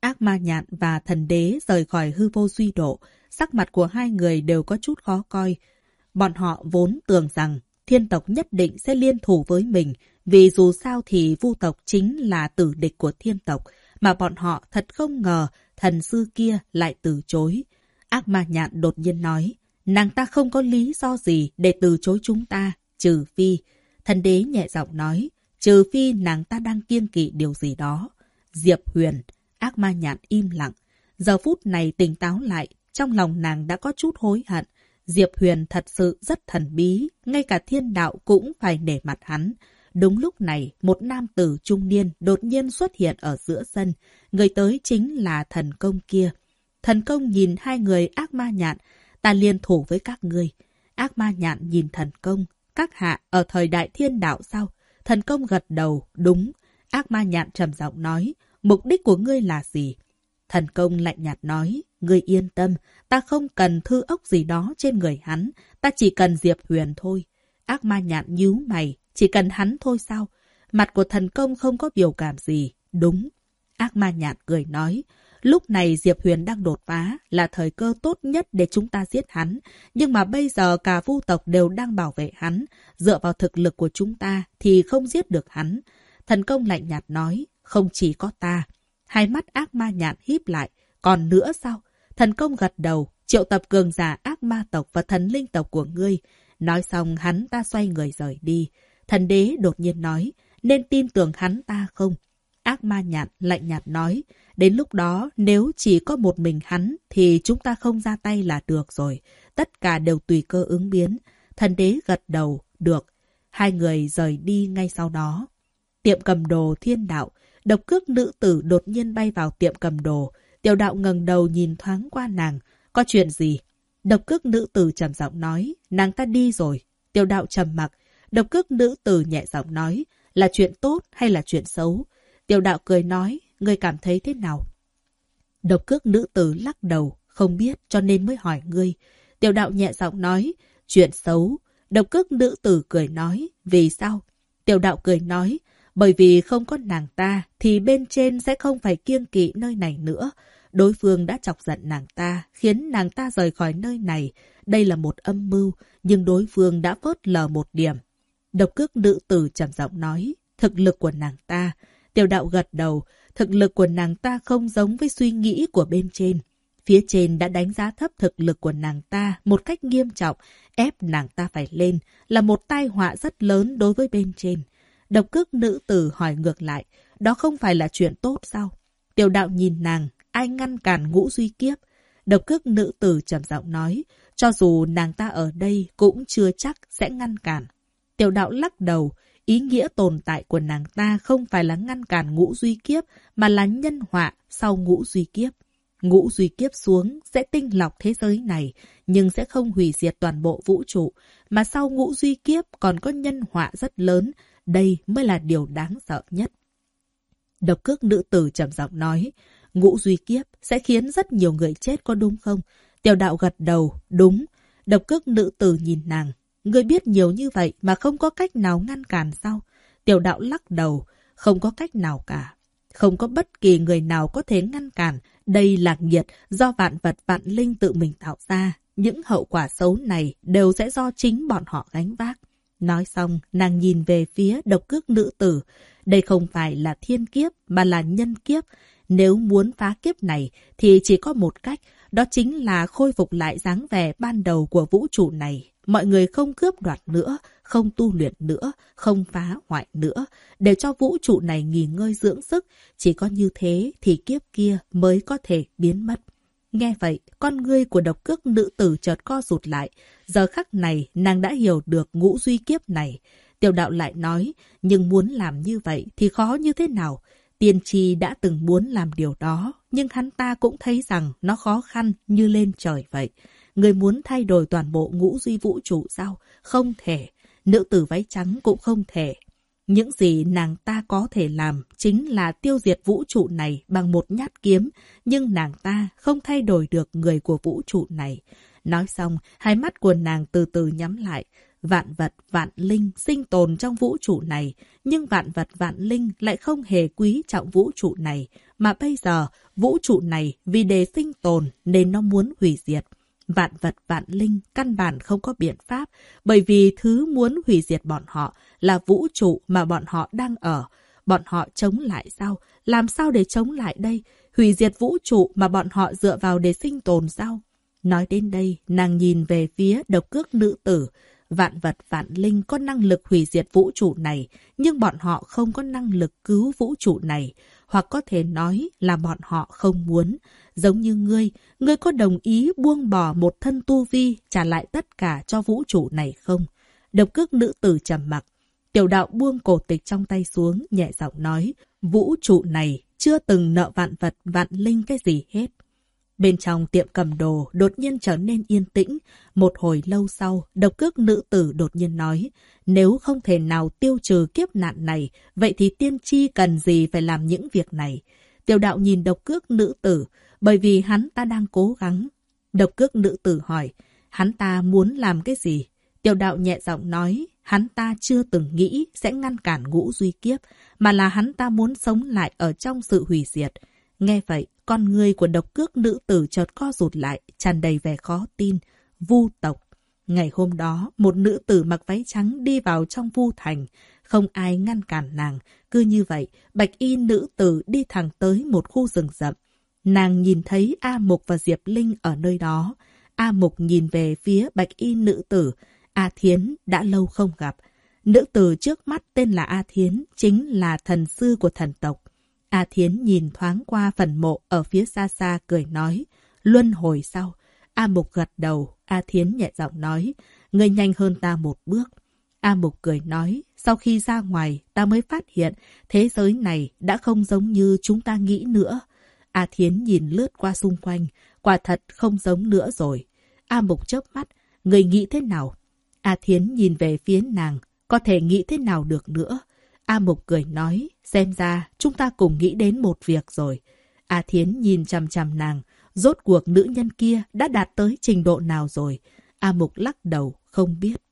Ác ma nhạn và thần đế rời khỏi hư vô suy độ, sắc mặt của hai người đều có chút khó coi. Bọn họ vốn tưởng rằng thiên tộc nhất định sẽ liên thủ với mình, vì dù sao thì vu tộc chính là tử địch của thiên tộc, mà bọn họ thật không ngờ thần sư kia lại từ chối. Ác ma nhạn đột nhiên nói, nàng ta không có lý do gì để từ chối chúng ta, trừ phi. Thần đế nhẹ giọng nói, trừ phi nàng ta đang kiêng kỵ điều gì đó. Diệp Huyền, ác ma nhạn im lặng. Giờ phút này tỉnh táo lại, trong lòng nàng đã có chút hối hận. Diệp Huyền thật sự rất thần bí, ngay cả thiên đạo cũng phải nể mặt hắn. Đúng lúc này, một nam tử trung niên đột nhiên xuất hiện ở giữa sân. Người tới chính là thần công kia. Thần công nhìn hai người ác ma nhạn, ta liên thủ với các người. Ác ma nhạn nhìn thần công, các hạ ở thời đại thiên đạo sao? Thần công gật đầu, đúng. Ác ma nhạn trầm giọng nói, mục đích của ngươi là gì? Thần công lạnh nhạt nói, ngươi yên tâm, ta không cần thư ốc gì đó trên người hắn, ta chỉ cần Diệp Huyền thôi. Ác ma nhạn nhíu mày, chỉ cần hắn thôi sao? Mặt của thần công không có biểu cảm gì, đúng. Ác ma nhạn cười nói, lúc này Diệp Huyền đang đột phá, là thời cơ tốt nhất để chúng ta giết hắn. Nhưng mà bây giờ cả vu tộc đều đang bảo vệ hắn, dựa vào thực lực của chúng ta thì không giết được hắn. Thần công lạnh nhạt nói, không chỉ có ta. Hai mắt ác ma nhạn híp lại. Còn nữa sao? Thần công gật đầu, triệu tập cường giả ác ma tộc và thần linh tộc của ngươi. Nói xong hắn ta xoay người rời đi. Thần đế đột nhiên nói, nên tin tưởng hắn ta không? Ác ma nhạn lạnh nhạt nói, đến lúc đó nếu chỉ có một mình hắn thì chúng ta không ra tay là được rồi. Tất cả đều tùy cơ ứng biến. Thần đế gật đầu, được. Hai người rời đi ngay sau đó. Tiệm cầm đồ thiên đạo, độc cước nữ tử đột nhiên bay vào tiệm cầm đồ. Tiểu đạo ngẩng đầu nhìn thoáng qua nàng. Có chuyện gì? Độc cước nữ tử trầm giọng nói, nàng ta đi rồi. Tiểu đạo trầm mặc. Độc cước nữ tử nhẹ giọng nói, là chuyện tốt hay là chuyện xấu? Tiểu đạo cười nói, ngươi cảm thấy thế nào? Độc cước nữ tử lắc đầu, không biết cho nên mới hỏi ngươi. Tiểu đạo nhẹ giọng nói, chuyện xấu. Độc cước nữ tử cười nói, vì sao? Tiểu đạo cười nói, bởi vì không có nàng ta, thì bên trên sẽ không phải kiêng kỵ nơi này nữa. Đối phương đã chọc giận nàng ta, khiến nàng ta rời khỏi nơi này. Đây là một âm mưu, nhưng đối phương đã phớt lờ một điểm. Độc cước nữ tử trầm giọng nói, thực lực của nàng ta. Tiểu đạo gật đầu, thực lực của nàng ta không giống với suy nghĩ của bên trên. Phía trên đã đánh giá thấp thực lực của nàng ta một cách nghiêm trọng, ép nàng ta phải lên, là một tai họa rất lớn đối với bên trên. Độc cước nữ tử hỏi ngược lại, đó không phải là chuyện tốt sao? Tiểu đạo nhìn nàng, ai ngăn cản ngũ duy kiếp? Độc cước nữ tử trầm giọng nói, cho dù nàng ta ở đây cũng chưa chắc sẽ ngăn cản. Tiểu đạo lắc đầu, ý nghĩa tồn tại của nàng ta không phải là ngăn cản ngũ duy kiếp, mà là nhân họa sau ngũ duy kiếp. Ngũ duy kiếp xuống sẽ tinh lọc thế giới này, nhưng sẽ không hủy diệt toàn bộ vũ trụ, mà sau ngũ duy kiếp còn có nhân họa rất lớn, đây mới là điều đáng sợ nhất. Độc cước nữ tử trầm giọng nói, ngũ duy kiếp sẽ khiến rất nhiều người chết có đúng không? Tiểu đạo gật đầu, đúng. Độc cước nữ tử nhìn nàng, người biết nhiều như vậy mà không có cách nào ngăn cản sao? Tiểu đạo lắc đầu, không có cách nào cả. Không có bất kỳ người nào có thể ngăn cản. Đây là nghiệt do vạn vật vạn linh tự mình tạo ra. Những hậu quả xấu này đều sẽ do chính bọn họ gánh vác. Nói xong, nàng nhìn về phía độc cước nữ tử. Đây không phải là thiên kiếp, mà là nhân kiếp. Nếu muốn phá kiếp này, thì chỉ có một cách, đó chính là khôi phục lại dáng vẻ ban đầu của vũ trụ này. Mọi người không cướp đoạt nữa, không tu luyện nữa, không phá hoại nữa, để cho vũ trụ này nghỉ ngơi dưỡng sức. Chỉ có như thế thì kiếp kia mới có thể biến mất. Nghe vậy, con ngươi của độc cước nữ tử chợt co rụt lại. Giờ khắc này, nàng đã hiểu được ngũ duy kiếp này. Tiểu đạo lại nói, nhưng muốn làm như vậy thì khó như thế nào? Tiên tri đã từng muốn làm điều đó, nhưng hắn ta cũng thấy rằng nó khó khăn như lên trời vậy. Người muốn thay đổi toàn bộ ngũ duy vũ trụ sao? Không thể. Nữ tử váy trắng cũng không thể. Những gì nàng ta có thể làm chính là tiêu diệt vũ trụ này bằng một nhát kiếm, nhưng nàng ta không thay đổi được người của vũ trụ này. Nói xong, hai mắt của nàng từ từ nhắm lại. Vạn vật, vạn linh sinh tồn trong vũ trụ này, nhưng vạn vật, vạn linh lại không hề quý trọng vũ trụ này, mà bây giờ vũ trụ này vì để sinh tồn nên nó muốn hủy diệt. Vạn vật, vạn linh căn bản không có biện pháp, bởi vì thứ muốn hủy diệt bọn họ là vũ trụ mà bọn họ đang ở. Bọn họ chống lại sao? Làm sao để chống lại đây? Hủy diệt vũ trụ mà bọn họ dựa vào để sinh tồn sao? Nói đến đây, nàng nhìn về phía độc cước nữ tử. Vạn vật vạn linh có năng lực hủy diệt vũ trụ này, nhưng bọn họ không có năng lực cứu vũ trụ này. Hoặc có thể nói là bọn họ không muốn. Giống như ngươi, ngươi có đồng ý buông bỏ một thân tu vi trả lại tất cả cho vũ trụ này không? Độc cước nữ tử trầm mặc. Tiểu đạo buông cổ tịch trong tay xuống, nhẹ giọng nói, vũ trụ này chưa từng nợ vạn vật vạn linh cái gì hết. Bên trong tiệm cầm đồ đột nhiên trở nên yên tĩnh. Một hồi lâu sau, độc cước nữ tử đột nhiên nói, nếu không thể nào tiêu trừ kiếp nạn này, vậy thì tiên tri cần gì phải làm những việc này? Tiểu đạo nhìn độc cước nữ tử, bởi vì hắn ta đang cố gắng. Độc cước nữ tử hỏi, hắn ta muốn làm cái gì? Tiểu đạo nhẹ giọng nói, hắn ta chưa từng nghĩ sẽ ngăn cản ngũ duy kiếp, mà là hắn ta muốn sống lại ở trong sự hủy diệt. Nghe vậy, con người của độc cước nữ tử chợt co rụt lại, tràn đầy vẻ khó tin. Vu tộc. Ngày hôm đó, một nữ tử mặc váy trắng đi vào trong vu thành. Không ai ngăn cản nàng. Cứ như vậy, bạch y nữ tử đi thẳng tới một khu rừng rậm. Nàng nhìn thấy A Mục và Diệp Linh ở nơi đó. A Mục nhìn về phía bạch y nữ tử. A Thiến đã lâu không gặp. Nữ tử trước mắt tên là A Thiến, chính là thần sư của thần tộc. A Thiến nhìn thoáng qua phần mộ ở phía xa xa cười nói, luân hồi sau. A Mục gật đầu, A Thiến nhẹ giọng nói, người nhanh hơn ta một bước. A Mục cười nói, sau khi ra ngoài, ta mới phát hiện thế giới này đã không giống như chúng ta nghĩ nữa. A Thiến nhìn lướt qua xung quanh, quả thật không giống nữa rồi. A Mục chớp mắt, người nghĩ thế nào? A Thiến nhìn về phía nàng, có thể nghĩ thế nào được nữa? A Mục cười nói, xem ra chúng ta cùng nghĩ đến một việc rồi. A Thiến nhìn chằm chằm nàng, rốt cuộc nữ nhân kia đã đạt tới trình độ nào rồi. A Mục lắc đầu, không biết.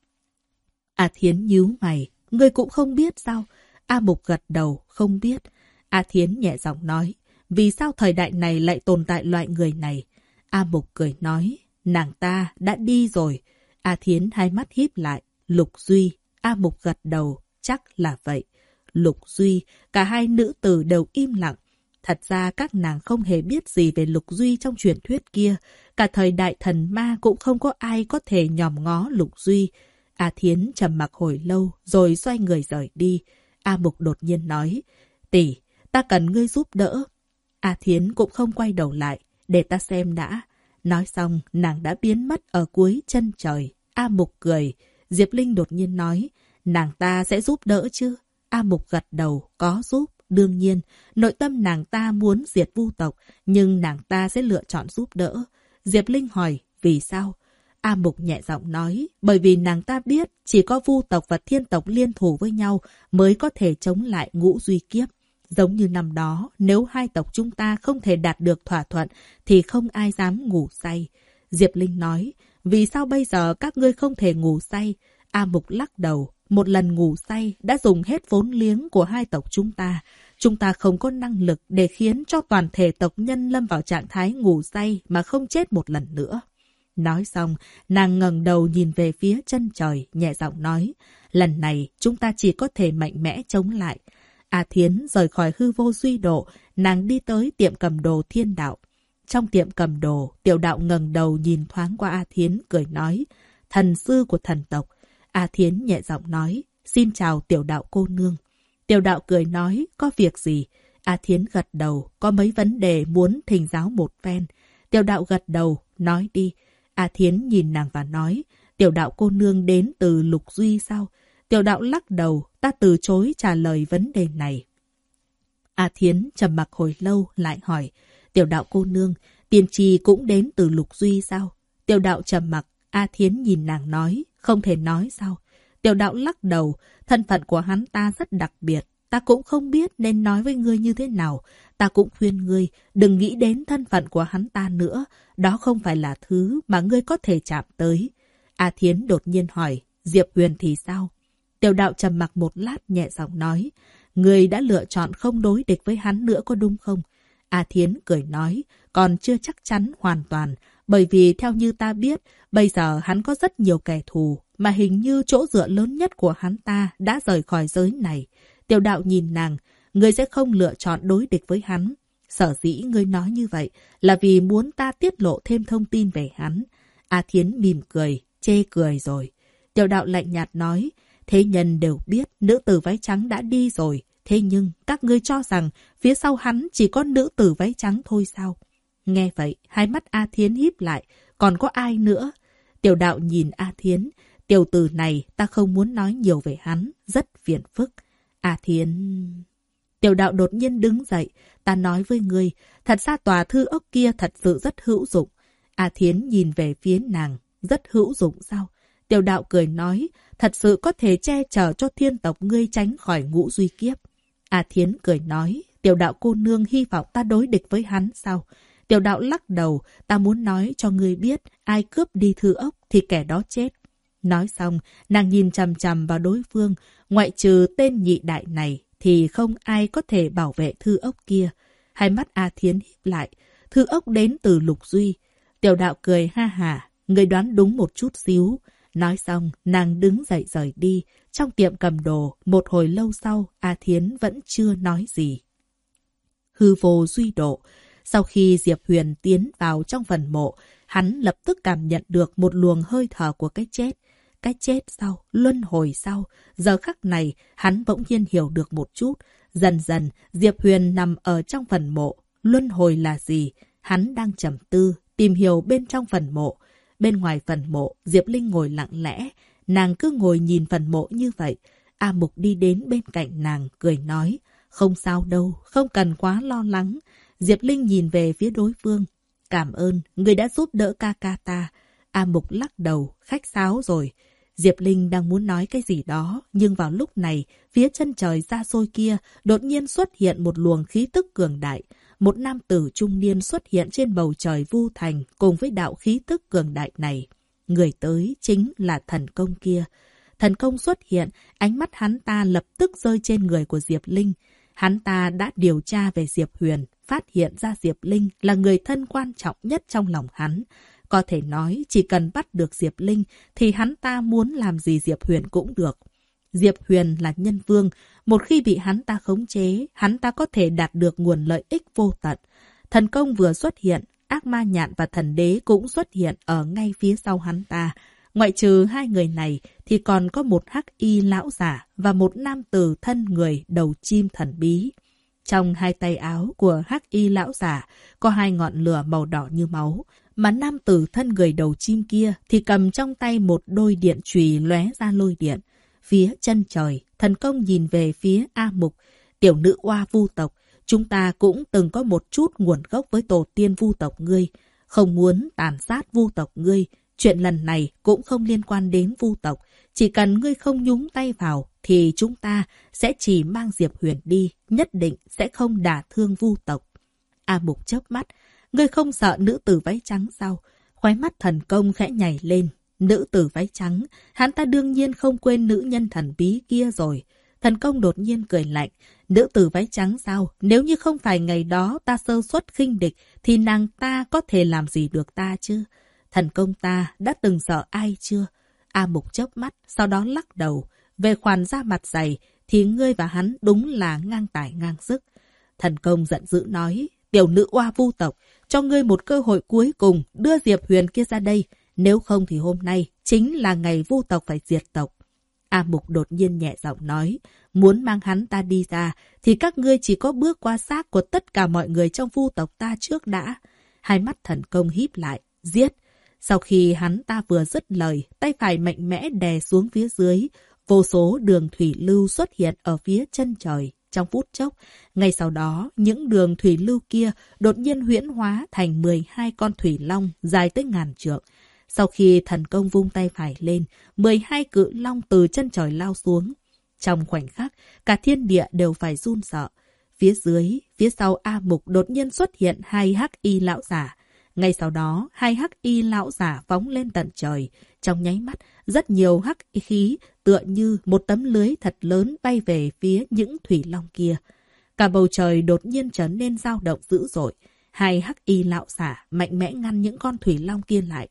A Thiến nhíu mày, người cũng không biết sao? A Mục gật đầu, không biết. A Thiến nhẹ giọng nói, vì sao thời đại này lại tồn tại loại người này? A Mục cười nói, nàng ta đã đi rồi. A Thiến hai mắt híp lại, Lục Duy. A Mục gật đầu, chắc là vậy. Lục Duy, cả hai nữ tử đều im lặng. Thật ra các nàng không hề biết gì về Lục Duy trong truyền thuyết kia. Cả thời đại thần ma cũng không có ai có thể nhòm ngó Lục Duy. A Thiến trầm mặc hồi lâu rồi xoay người rời đi. A Mục đột nhiên nói, tỷ, ta cần ngươi giúp đỡ. A Thiến cũng không quay đầu lại, để ta xem đã. Nói xong, nàng đã biến mất ở cuối chân trời. A Mục cười. Diệp Linh đột nhiên nói, nàng ta sẽ giúp đỡ chứ? A Mục gật đầu, có giúp. Đương nhiên, nội tâm nàng ta muốn diệt vu tộc, nhưng nàng ta sẽ lựa chọn giúp đỡ. Diệp Linh hỏi, vì sao? A Mục nhẹ giọng nói, bởi vì nàng ta biết chỉ có vu tộc và thiên tộc liên thủ với nhau mới có thể chống lại ngũ duy kiếp. Giống như năm đó, nếu hai tộc chúng ta không thể đạt được thỏa thuận thì không ai dám ngủ say. Diệp Linh nói, vì sao bây giờ các ngươi không thể ngủ say? A Mục lắc đầu, một lần ngủ say đã dùng hết vốn liếng của hai tộc chúng ta. Chúng ta không có năng lực để khiến cho toàn thể tộc nhân lâm vào trạng thái ngủ say mà không chết một lần nữa. Nói xong, nàng ngẩng đầu nhìn về phía chân trời, nhẹ giọng nói, lần này chúng ta chỉ có thể mạnh mẽ chống lại. A Thiến rời khỏi hư vô duy độ, nàng đi tới tiệm cầm đồ thiên đạo. Trong tiệm cầm đồ, tiểu đạo ngẩng đầu nhìn thoáng qua A Thiến, cười nói, thần sư của thần tộc, A Thiến nhẹ giọng nói, xin chào tiểu đạo cô nương. Tiểu đạo cười nói, có việc gì? A Thiến gật đầu, có mấy vấn đề muốn thỉnh giáo một phen. Tiểu đạo gật đầu, nói đi. A Thiến nhìn nàng và nói, tiểu đạo cô nương đến từ Lục Duy sao? Tiểu đạo lắc đầu, ta từ chối trả lời vấn đề này. A Thiến trầm mặc hồi lâu lại hỏi, tiểu đạo cô nương, tiên tri cũng đến từ Lục Duy sao? Tiểu đạo trầm mặc, A Thiến nhìn nàng nói, không thể nói sao? Tiểu đạo lắc đầu, thân phận của hắn ta rất đặc biệt, ta cũng không biết nên nói với ngươi như thế nào. Ta cũng khuyên ngươi, đừng nghĩ đến thân phận của hắn ta nữa, đó không phải là thứ mà ngươi có thể chạm tới. A Thiến đột nhiên hỏi, Diệp Huyền thì sao? Tiểu đạo trầm mặc một lát nhẹ giọng nói, Người đã lựa chọn không đối địch với hắn nữa có đúng không? A Thiến cười nói, còn chưa chắc chắn hoàn toàn, bởi vì theo như ta biết, bây giờ hắn có rất nhiều kẻ thù, mà hình như chỗ dựa lớn nhất của hắn ta đã rời khỏi giới này. Tiểu đạo nhìn nàng, người sẽ không lựa chọn đối địch với hắn. Sở dĩ ngươi nói như vậy là vì muốn ta tiết lộ thêm thông tin về hắn. A Thiến mỉm cười, chê cười rồi. Tiểu đạo lạnh nhạt nói, thế nhân đều biết nữ tử váy trắng đã đi rồi. Thế nhưng các ngươi cho rằng phía sau hắn chỉ có nữ tử váy trắng thôi sao? Nghe vậy, hai mắt A Thiến híp lại, còn có ai nữa? Tiểu đạo nhìn A Thiến, tiểu tử này ta không muốn nói nhiều về hắn, rất phiền phức. A Thiến... Tiểu đạo đột nhiên đứng dậy, ta nói với ngươi, thật ra tòa thư ốc kia thật sự rất hữu dụng. A Thiến nhìn về phía nàng, rất hữu dụng sao? Tiểu đạo cười nói, thật sự có thể che chở cho thiên tộc ngươi tránh khỏi ngũ duy kiếp. A Thiến cười nói, tiểu đạo cô nương hy vọng ta đối địch với hắn sao? Tiểu đạo lắc đầu, ta muốn nói cho ngươi biết, ai cướp đi thư ốc thì kẻ đó chết. Nói xong, nàng nhìn chằm chằm vào đối phương, ngoại trừ tên nhị đại này, thì không ai có thể bảo vệ thư ốc kia. Hai mắt A Thiến híp lại, thư ốc đến từ Lục Duy. Tiểu đạo cười ha hà, người đoán đúng một chút xíu. Nói xong, nàng đứng dậy rời đi. Trong tiệm cầm đồ, một hồi lâu sau, A Thiến vẫn chưa nói gì. Hư vô duy độ. Sau khi Diệp Huyền tiến vào trong phần mộ, hắn lập tức cảm nhận được một luồng hơi thở của cái chết. Cái chết sau, luân hồi sau, giờ khắc này hắn bỗng nhiên hiểu được một chút. Dần dần, Diệp Huyền nằm ở trong phần mộ. Luân hồi là gì? Hắn đang trầm tư, tìm hiểu bên trong phần mộ. Bên ngoài phần mộ, Diệp Linh ngồi lặng lẽ. Nàng cứ ngồi nhìn phần mộ như vậy. A Mục đi đến bên cạnh nàng, cười nói. Không sao đâu, không cần quá lo lắng. Diệp Linh nhìn về phía đối phương. Cảm ơn, người đã giúp đỡ ca ca ta. A Mục lắc đầu, khách sáo rồi. Diệp Linh đang muốn nói cái gì đó, nhưng vào lúc này, phía chân trời xa xôi kia, đột nhiên xuất hiện một luồng khí tức cường đại. Một nam tử trung niên xuất hiện trên bầu trời vu thành cùng với đạo khí tức cường đại này. Người tới chính là thần công kia. Thần công xuất hiện, ánh mắt hắn ta lập tức rơi trên người của Diệp Linh. Hắn ta đã điều tra về Diệp Huyền, phát hiện ra Diệp Linh là người thân quan trọng nhất trong lòng hắn. Có thể nói, chỉ cần bắt được Diệp Linh, thì hắn ta muốn làm gì Diệp Huyền cũng được. Diệp Huyền là nhân vương, một khi bị hắn ta khống chế, hắn ta có thể đạt được nguồn lợi ích vô tận. Thần công vừa xuất hiện, ác ma nhạn và thần đế cũng xuất hiện ở ngay phía sau hắn ta. Ngoại trừ hai người này, thì còn có một hắc y lão giả và một nam tử thân người đầu chim thần bí. Trong hai tay áo của hắc y lão giả có hai ngọn lửa màu đỏ như máu, mà nam tử thân người đầu chim kia thì cầm trong tay một đôi điện chùy lóe ra lôi điện. Phía chân trời, thần công nhìn về phía A Mục, tiểu nữ oa vu tộc. Chúng ta cũng từng có một chút nguồn gốc với tổ tiên vu tộc ngươi. Không muốn tàn sát vu tộc ngươi. Chuyện lần này cũng không liên quan đến vu tộc. Chỉ cần ngươi không nhúng tay vào, thì chúng ta sẽ chỉ mang Diệp Huyền đi, nhất định sẽ không đả thương vu tộc. A Mục chớp mắt, ngươi không sợ nữ tử váy trắng sao? Khói mắt thần công khẽ nhảy lên. Nữ tử váy trắng, hắn ta đương nhiên không quên nữ nhân thần bí kia rồi. Thần công đột nhiên cười lạnh. Nữ tử váy trắng sao? Nếu như không phải ngày đó ta sơ suất khinh địch, thì nàng ta có thể làm gì được ta chứ? Thần công ta đã từng sợ ai chưa? A Mục chớp mắt, sau đó lắc đầu. Về khoản ra mặt dày, thì ngươi và hắn đúng là ngang tài ngang sức. Thần công giận dữ nói, tiểu nữ oa vu tộc, cho ngươi một cơ hội cuối cùng đưa Diệp Huyền kia ra đây. Nếu không thì hôm nay chính là ngày vu tộc phải diệt tộc. A Mục đột nhiên nhẹ giọng nói, muốn mang hắn ta đi ra, thì các ngươi chỉ có bước qua xác của tất cả mọi người trong vu tộc ta trước đã. Hai mắt thần công híp lại, giết. Sau khi hắn ta vừa dứt lời, tay phải mạnh mẽ đè xuống phía dưới, vô số đường thủy lưu xuất hiện ở phía chân trời, trong phút chốc. Ngay sau đó, những đường thủy lưu kia đột nhiên huyễn hóa thành 12 con thủy long dài tới ngàn trượng. Sau khi thần công vung tay phải lên, 12 cự long từ chân trời lao xuống. Trong khoảnh khắc, cả thiên địa đều phải run sợ. Phía dưới, phía sau A Mục đột nhiên xuất hiện hai hắc y lão giả. Ngay sau đó, hai hắc y lão giả phóng lên tận trời. Trong nháy mắt, rất nhiều hắc y khí tựa như một tấm lưới thật lớn bay về phía những thủy long kia. Cả bầu trời đột nhiên trở nên dao động dữ dội. Hai hắc y lão giả mạnh mẽ ngăn những con thủy long kia lại.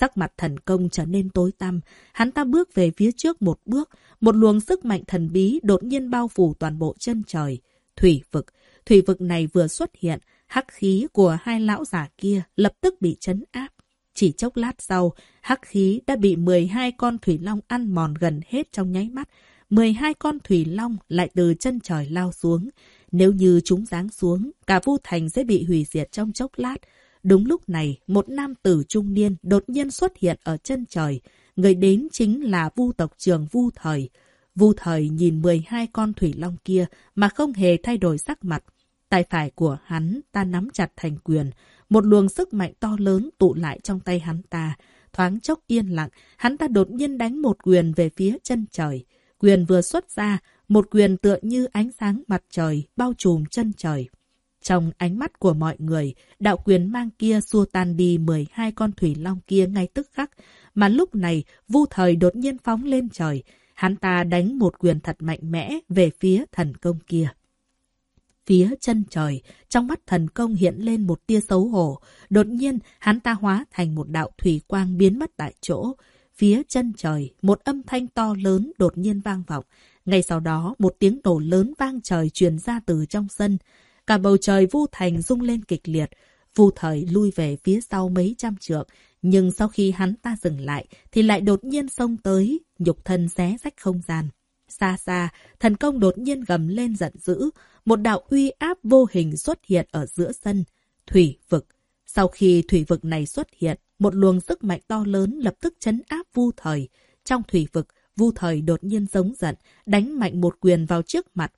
Sắc mặt thần công trở nên tối tăm, hắn ta bước về phía trước một bước, một luồng sức mạnh thần bí đột nhiên bao phủ toàn bộ chân trời. Thủy vực, thủy vực này vừa xuất hiện, hắc khí của hai lão giả kia lập tức bị chấn áp. Chỉ chốc lát sau, hắc khí đã bị 12 con thủy long ăn mòn gần hết trong nháy mắt. 12 con thủy long lại từ chân trời lao xuống. Nếu như chúng giáng xuống, cả Vu Thành sẽ bị hủy diệt trong chốc lát. Đúng lúc này, một nam tử trung niên đột nhiên xuất hiện ở chân trời. Người đến chính là Vu tộc trường Vu Thời. Vu Thời nhìn 12 con thủy long kia mà không hề thay đổi sắc mặt. Tay phải của hắn ta nắm chặt thành quyền. Một luồng sức mạnh to lớn tụ lại trong tay hắn ta. Thoáng chốc yên lặng, hắn ta đột nhiên đánh một quyền về phía chân trời. Quyền vừa xuất ra, một quyền tựa như ánh sáng mặt trời bao trùm chân trời. Trong ánh mắt của mọi người, đạo quyền mang kia xua tan đi 12 con thủy long kia ngay tức khắc. Mà lúc này, vu thời đột nhiên phóng lên trời. Hắn ta đánh một quyền thật mạnh mẽ về phía thần công kia. Phía chân trời, trong mắt thần công hiện lên một tia xấu hổ. Đột nhiên, hắn ta hóa thành một đạo thủy quang biến mất tại chỗ. Phía chân trời, một âm thanh to lớn đột nhiên vang vọng. Ngay sau đó, một tiếng nổ lớn vang trời truyền ra từ trong sân. Cả bầu trời vu thành rung lên kịch liệt. Vu thời lui về phía sau mấy trăm trượng. Nhưng sau khi hắn ta dừng lại, thì lại đột nhiên xông tới, nhục thân xé rách không gian. Xa xa, thần công đột nhiên gầm lên giận dữ. Một đạo uy áp vô hình xuất hiện ở giữa sân. Thủy vực. Sau khi thủy vực này xuất hiện, một luồng sức mạnh to lớn lập tức chấn áp vu thời. Trong thủy vực, vu thời đột nhiên giống giận, đánh mạnh một quyền vào trước mặt.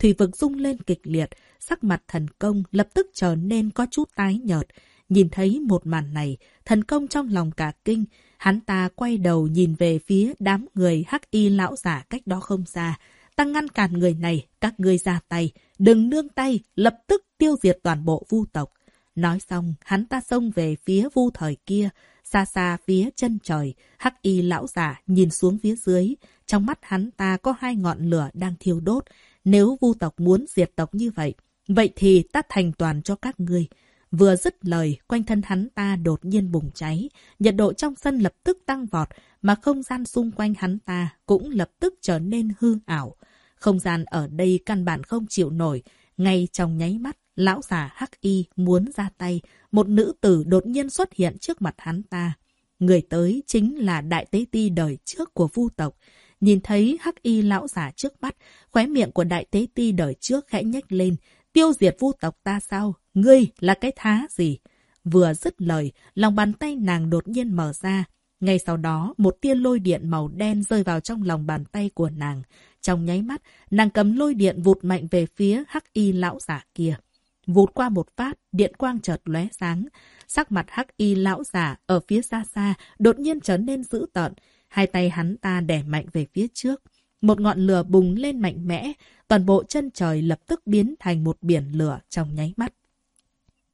Thủy vực rung lên kịch liệt, sắc mặt thần công lập tức trở nên có chút tái nhợt. Nhìn thấy một màn này, thần công trong lòng cả kinh, hắn ta quay đầu nhìn về phía đám người hắc y lão giả cách đó không xa. Ta ngăn cản người này, các ngươi ra tay, đừng nương tay, lập tức tiêu diệt toàn bộ vu tộc. Nói xong, hắn ta xông về phía vu thời kia, xa xa phía chân trời, hắc y lão giả nhìn xuống phía dưới, trong mắt hắn ta có hai ngọn lửa đang thiêu đốt. Nếu vu tộc muốn diệt tộc như vậy, vậy thì ta thành toàn cho các ngươi. Vừa dứt lời, quanh thân hắn ta đột nhiên bùng cháy, nhiệt độ trong sân lập tức tăng vọt, mà không gian xung quanh hắn ta cũng lập tức trở nên hư ảo. Không gian ở đây căn bản không chịu nổi, ngay trong nháy mắt, lão già Hắc Y muốn ra tay, một nữ tử đột nhiên xuất hiện trước mặt hắn ta. Người tới chính là đại tế ti đời trước của vu tộc. Nhìn thấy Hắc Y lão giả trước mắt, khóe miệng của đại tế ti đời trước khẽ nhếch lên, tiêu diệt vu tộc ta sao? Ngươi là cái thá gì? Vừa dứt lời, lòng bàn tay nàng đột nhiên mở ra. Ngay sau đó, một tia lôi điện màu đen rơi vào trong lòng bàn tay của nàng. Trong nháy mắt, nàng cầm lôi điện vụt mạnh về phía hắc y lão giả kia. Vụt qua một phát, điện quang chợt lóe sáng. Sắc mặt hắc y lão giả ở phía xa xa đột nhiên trở nên dữ tợn. Hai tay hắn ta đè mạnh về phía trước. Một ngọn lửa bùng lên mạnh mẽ, toàn bộ chân trời lập tức biến thành một biển lửa trong nháy mắt.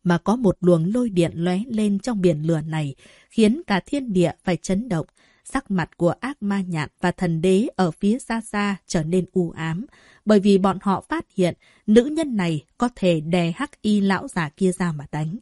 Mà có một luồng lôi điện lóe lên trong biển lửa này, khiến cả thiên địa phải chấn động. Sắc mặt của ác ma nhạn và thần đế ở phía xa xa trở nên u ám, bởi vì bọn họ phát hiện nữ nhân này có thể đè hắc y lão già kia ra mà đánh.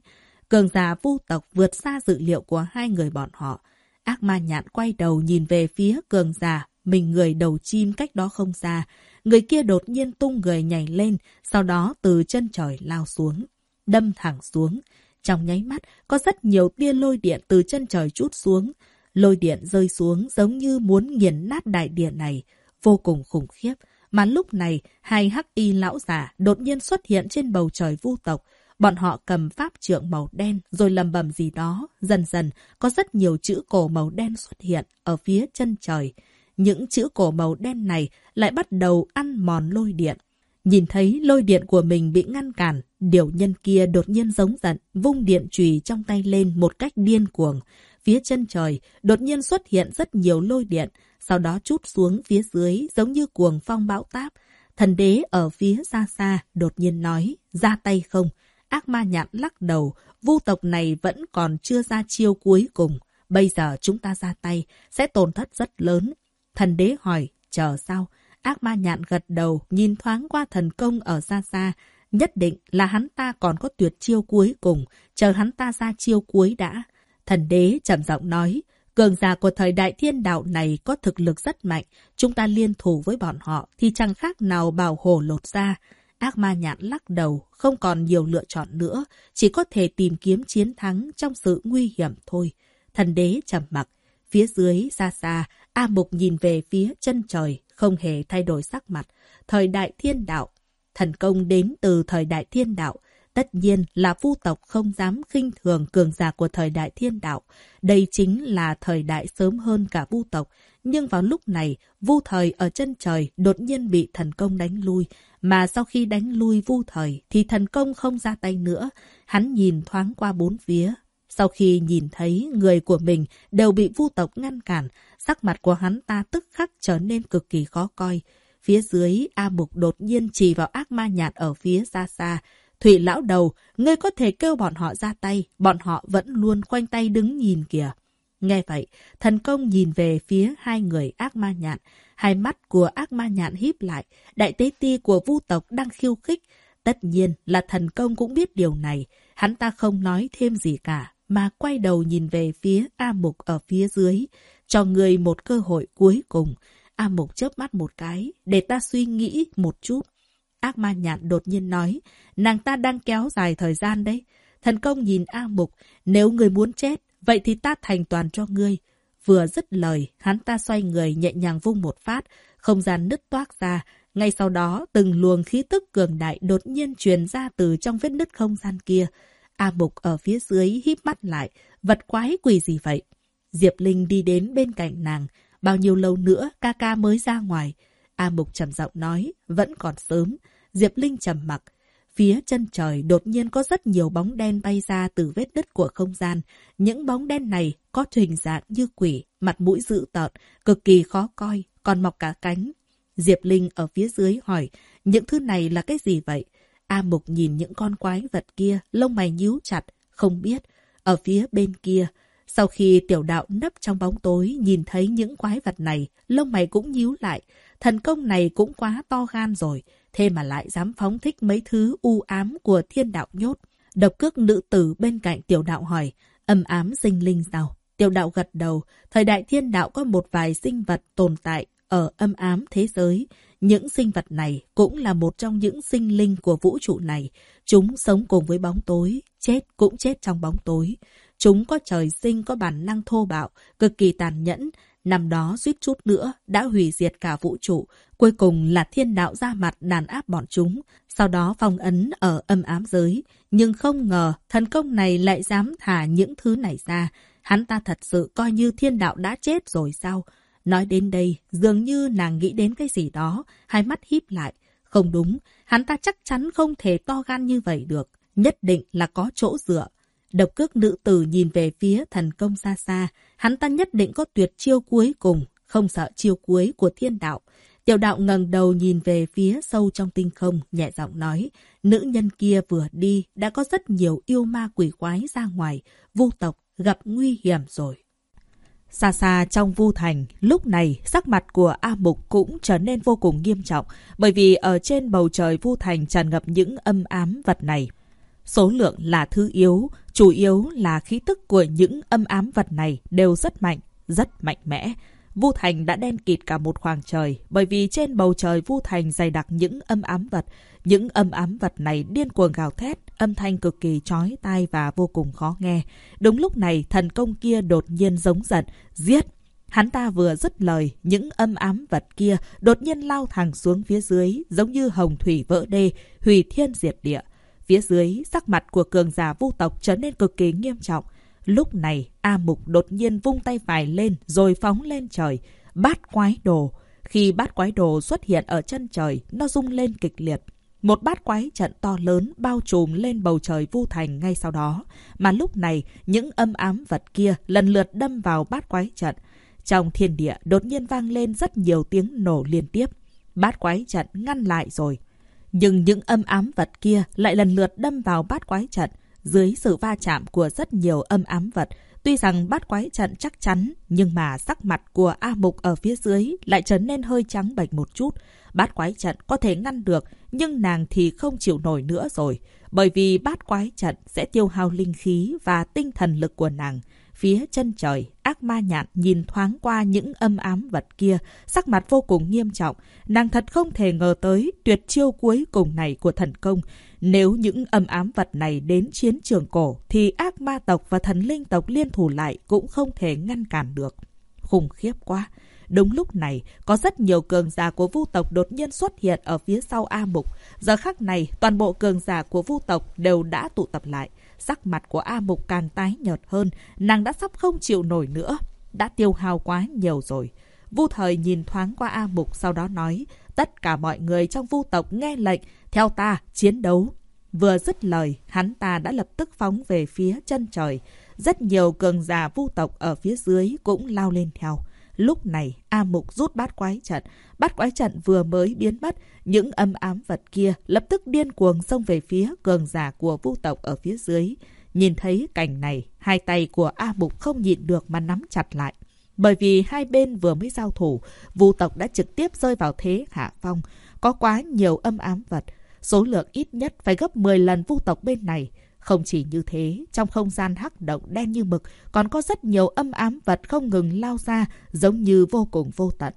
Cường giả vu tộc vượt xa dự liệu của hai người bọn họ. Ác ma nhạn quay đầu nhìn về phía cường già, mình người đầu chim cách đó không xa. Người kia đột nhiên tung người nhảy lên, sau đó từ chân trời lao xuống. Đâm thẳng xuống. Trong nháy mắt, có rất nhiều tia lôi điện từ chân trời chút xuống. Lôi điện rơi xuống giống như muốn nghiền nát đại địa này. Vô cùng khủng khiếp. Mà lúc này, hai hắc y lão giả đột nhiên xuất hiện trên bầu trời vu tộc. Bọn họ cầm pháp trượng màu đen rồi lầm bầm gì đó. Dần dần, có rất nhiều chữ cổ màu đen xuất hiện ở phía chân trời. Những chữ cổ màu đen này lại bắt đầu ăn mòn lôi điện. Nhìn thấy lôi điện của mình bị ngăn cản, điều nhân kia đột nhiên giống giận, vung điện chùy trong tay lên một cách điên cuồng. Phía chân trời, đột nhiên xuất hiện rất nhiều lôi điện, sau đó chút xuống phía dưới giống như cuồng phong bão táp. Thần đế ở phía xa xa đột nhiên nói, ra tay không? Ác ma nhạn lắc đầu, vu tộc này vẫn còn chưa ra chiêu cuối cùng. Bây giờ chúng ta ra tay, sẽ tổn thất rất lớn. Thần đế hỏi, chờ sao? Ác ma nhạn gật đầu, nhìn thoáng qua thần công ở xa xa. Nhất định là hắn ta còn có tuyệt chiêu cuối cùng, chờ hắn ta ra chiêu cuối đã. Thần đế trầm giọng nói, cường giả của thời đại thiên đạo này có thực lực rất mạnh. Chúng ta liên thủ với bọn họ thì chẳng khác nào bảo hồ lột ra. Ác ma nhạn lắc đầu, không còn nhiều lựa chọn nữa, chỉ có thể tìm kiếm chiến thắng trong sự nguy hiểm thôi. Thần đế trầm mặc, phía dưới xa xa, A Mục nhìn về phía chân trời, không hề thay đổi sắc mặt. Thời đại thiên đạo, thần công đến từ thời đại thiên đạo, tất nhiên là vu tộc không dám khinh thường cường giả của thời đại thiên đạo. Đây chính là thời đại sớm hơn cả vu tộc. Nhưng vào lúc này, vu thời ở chân trời đột nhiên bị thần công đánh lui. Mà sau khi đánh lui vu thời thì thần công không ra tay nữa. Hắn nhìn thoáng qua bốn phía. Sau khi nhìn thấy người của mình đều bị vu tộc ngăn cản, sắc mặt của hắn ta tức khắc trở nên cực kỳ khó coi. Phía dưới, A Mục đột nhiên chỉ vào ác ma nhạt ở phía xa xa. Thủy lão đầu, ngươi có thể kêu bọn họ ra tay, bọn họ vẫn luôn khoanh tay đứng nhìn kìa. Nghe vậy, thần công nhìn về phía hai người ác ma nhạn. Hai mắt của ác ma nhạn híp lại, đại tế ti của vu tộc đang khiêu khích. Tất nhiên là thần công cũng biết điều này, hắn ta không nói thêm gì cả, mà quay đầu nhìn về phía A Mục ở phía dưới, cho người một cơ hội cuối cùng. A Mục chớp mắt một cái, để ta suy nghĩ một chút. Ác ma nhạn đột nhiên nói, nàng ta đang kéo dài thời gian đấy. Thần công nhìn A Mục, nếu người muốn chết, vậy thì ta thành toàn cho ngươi. Vừa dứt lời, hắn ta xoay người nhẹ nhàng vung một phát, không gian nứt toác ra. Ngay sau đó, từng luồng khí tức cường đại đột nhiên truyền ra từ trong vết nứt không gian kia. A Mục ở phía dưới híp mắt lại, vật quái quỷ gì vậy? Diệp Linh đi đến bên cạnh nàng, bao nhiêu lâu nữa ca ca mới ra ngoài. A Mục trầm giọng nói, vẫn còn sớm. Diệp Linh trầm mặc. Phía chân trời đột nhiên có rất nhiều bóng đen bay ra từ vết đất của không gian. Những bóng đen này có hình dạng như quỷ, mặt mũi dữ tợn, cực kỳ khó coi, còn mọc cả cánh. Diệp Linh ở phía dưới hỏi, những thứ này là cái gì vậy? A Mục nhìn những con quái vật kia, lông mày nhíu chặt, không biết. Ở phía bên kia, sau khi tiểu đạo nấp trong bóng tối nhìn thấy những quái vật này, lông mày cũng nhíu lại. Thần công này cũng quá to gan rồi, thế mà lại dám phóng thích mấy thứ u ám của thiên đạo nhốt. Độc cước nữ tử bên cạnh tiểu đạo hỏi, âm ám sinh linh sao? Tiểu đạo gật đầu, thời đại thiên đạo có một vài sinh vật tồn tại ở âm ám thế giới. Những sinh vật này cũng là một trong những sinh linh của vũ trụ này. Chúng sống cùng với bóng tối, chết cũng chết trong bóng tối. Chúng có trời sinh có bản năng thô bạo, cực kỳ tàn nhẫn. Năm đó suýt chút nữa đã hủy diệt cả vũ trụ. Cuối cùng là thiên đạo ra mặt đàn áp bọn chúng. Sau đó phong ấn ở âm ám giới. Nhưng không ngờ thần công này lại dám thả những thứ này ra. Hắn ta thật sự coi như thiên đạo đã chết rồi sao? Nói đến đây, dường như nàng nghĩ đến cái gì đó, hai mắt híp lại. Không đúng, hắn ta chắc chắn không thể to gan như vậy được. Nhất định là có chỗ dựa. Độc cước nữ tử nhìn về phía thần công xa xa. Hắn ta nhất định có tuyệt chiêu cuối cùng, không sợ chiêu cuối của thiên đạo. Tiểu đạo ngẩng đầu nhìn về phía sâu trong tinh không, nhẹ giọng nói. Nữ nhân kia vừa đi, đã có rất nhiều yêu ma quỷ quái ra ngoài. Vô tộc gặp nguy hiểm rồi. Xa xa trong Vu Thành, lúc này sắc mặt của A Mục cũng trở nên vô cùng nghiêm trọng bởi vì ở trên bầu trời Vu Thành tràn ngập những âm ám vật này. Số lượng là thứ yếu, chủ yếu là khí tức của những âm ám vật này đều rất mạnh, rất mạnh mẽ. Vu Thành đã đen kịt cả một khoảng trời bởi vì trên bầu trời Vu Thành dày đặc những âm ám vật. Những âm ám vật này điên cuồng gào thét, âm thanh cực kỳ chói tai và vô cùng khó nghe. Đúng lúc này, thần công kia đột nhiên giống giận, giết. Hắn ta vừa dứt lời, những âm ám vật kia đột nhiên lao thẳng xuống phía dưới, giống như hồng thủy vỡ đê, hủy thiên diệt địa. Phía dưới, sắc mặt của cường giả vu tộc trở nên cực kỳ nghiêm trọng. Lúc này, A Mục đột nhiên vung tay phải lên rồi phóng lên trời. Bát quái đồ. Khi bát quái đồ xuất hiện ở chân trời, nó rung lên kịch liệt. một bát quái trận to lớn bao trùm lên bầu trời vu thành ngay sau đó. Mà lúc này, những âm ám vật kia lần lượt đâm vào bát quái trận. Trong thiên địa đột nhiên vang lên rất nhiều tiếng nổ liên tiếp. Bát quái trận ngăn lại rồi. Nhưng những âm ám vật kia lại lần lượt đâm vào bát quái trận. Dưới sự va chạm của rất nhiều âm ám vật, tuy rằng bát quái trận chắc chắn, nhưng mà sắc mặt của A Mục ở phía dưới lại trở nên hơi trắng bệch một chút. Bát quái trận có thể ngăn được, nhưng nàng thì không chịu nổi nữa rồi. Bởi vì bát quái trận sẽ tiêu hao linh khí và tinh thần lực của nàng. Phía chân trời, ác ma nhạn nhìn thoáng qua những âm ám vật kia, sắc mặt vô cùng nghiêm trọng. Nàng thật không thể ngờ tới tuyệt chiêu cuối cùng này của thần công. Nếu những âm ám vật này đến chiến trường cổ, thì ác ma tộc và thần linh tộc liên thủ lại cũng không thể ngăn cản được. Khủng khiếp quá! Đúng lúc này, có rất nhiều cường giả của vu tộc đột nhiên xuất hiện ở phía sau A Mục. Giờ khắc này, toàn bộ cường giả của vu tộc đều đã tụ tập lại. Sắc mặt của A Mục càng tái nhợt hơn, nàng đã sắp không chịu nổi nữa. Đã tiêu hao quá nhiều rồi. Vu thời nhìn thoáng qua A Mục sau đó nói, tất cả mọi người trong vu tộc nghe lệnh, theo ta, chiến đấu. Vừa dứt lời, hắn ta đã lập tức phóng về phía chân trời. Rất nhiều cường giả vu tộc ở phía dưới cũng lao lên theo. Lúc này, A Mục rút bát quái trận. Bát quái trận vừa mới biến mất, những âm ám vật kia lập tức điên cuồng xông về phía cường giả của vu tộc ở phía dưới. Nhìn thấy cảnh này, hai tay của A Mục không nhịn được mà nắm chặt lại. Bởi vì hai bên vừa mới giao thủ, vu tộc đã trực tiếp rơi vào thế hạ phong. Có quá nhiều âm ám vật. Số lượng ít nhất phải gấp 10 lần vu tộc bên này. Không chỉ như thế, trong không gian hắc động đen như mực, còn có rất nhiều âm ám vật không ngừng lao ra, giống như vô cùng vô tận.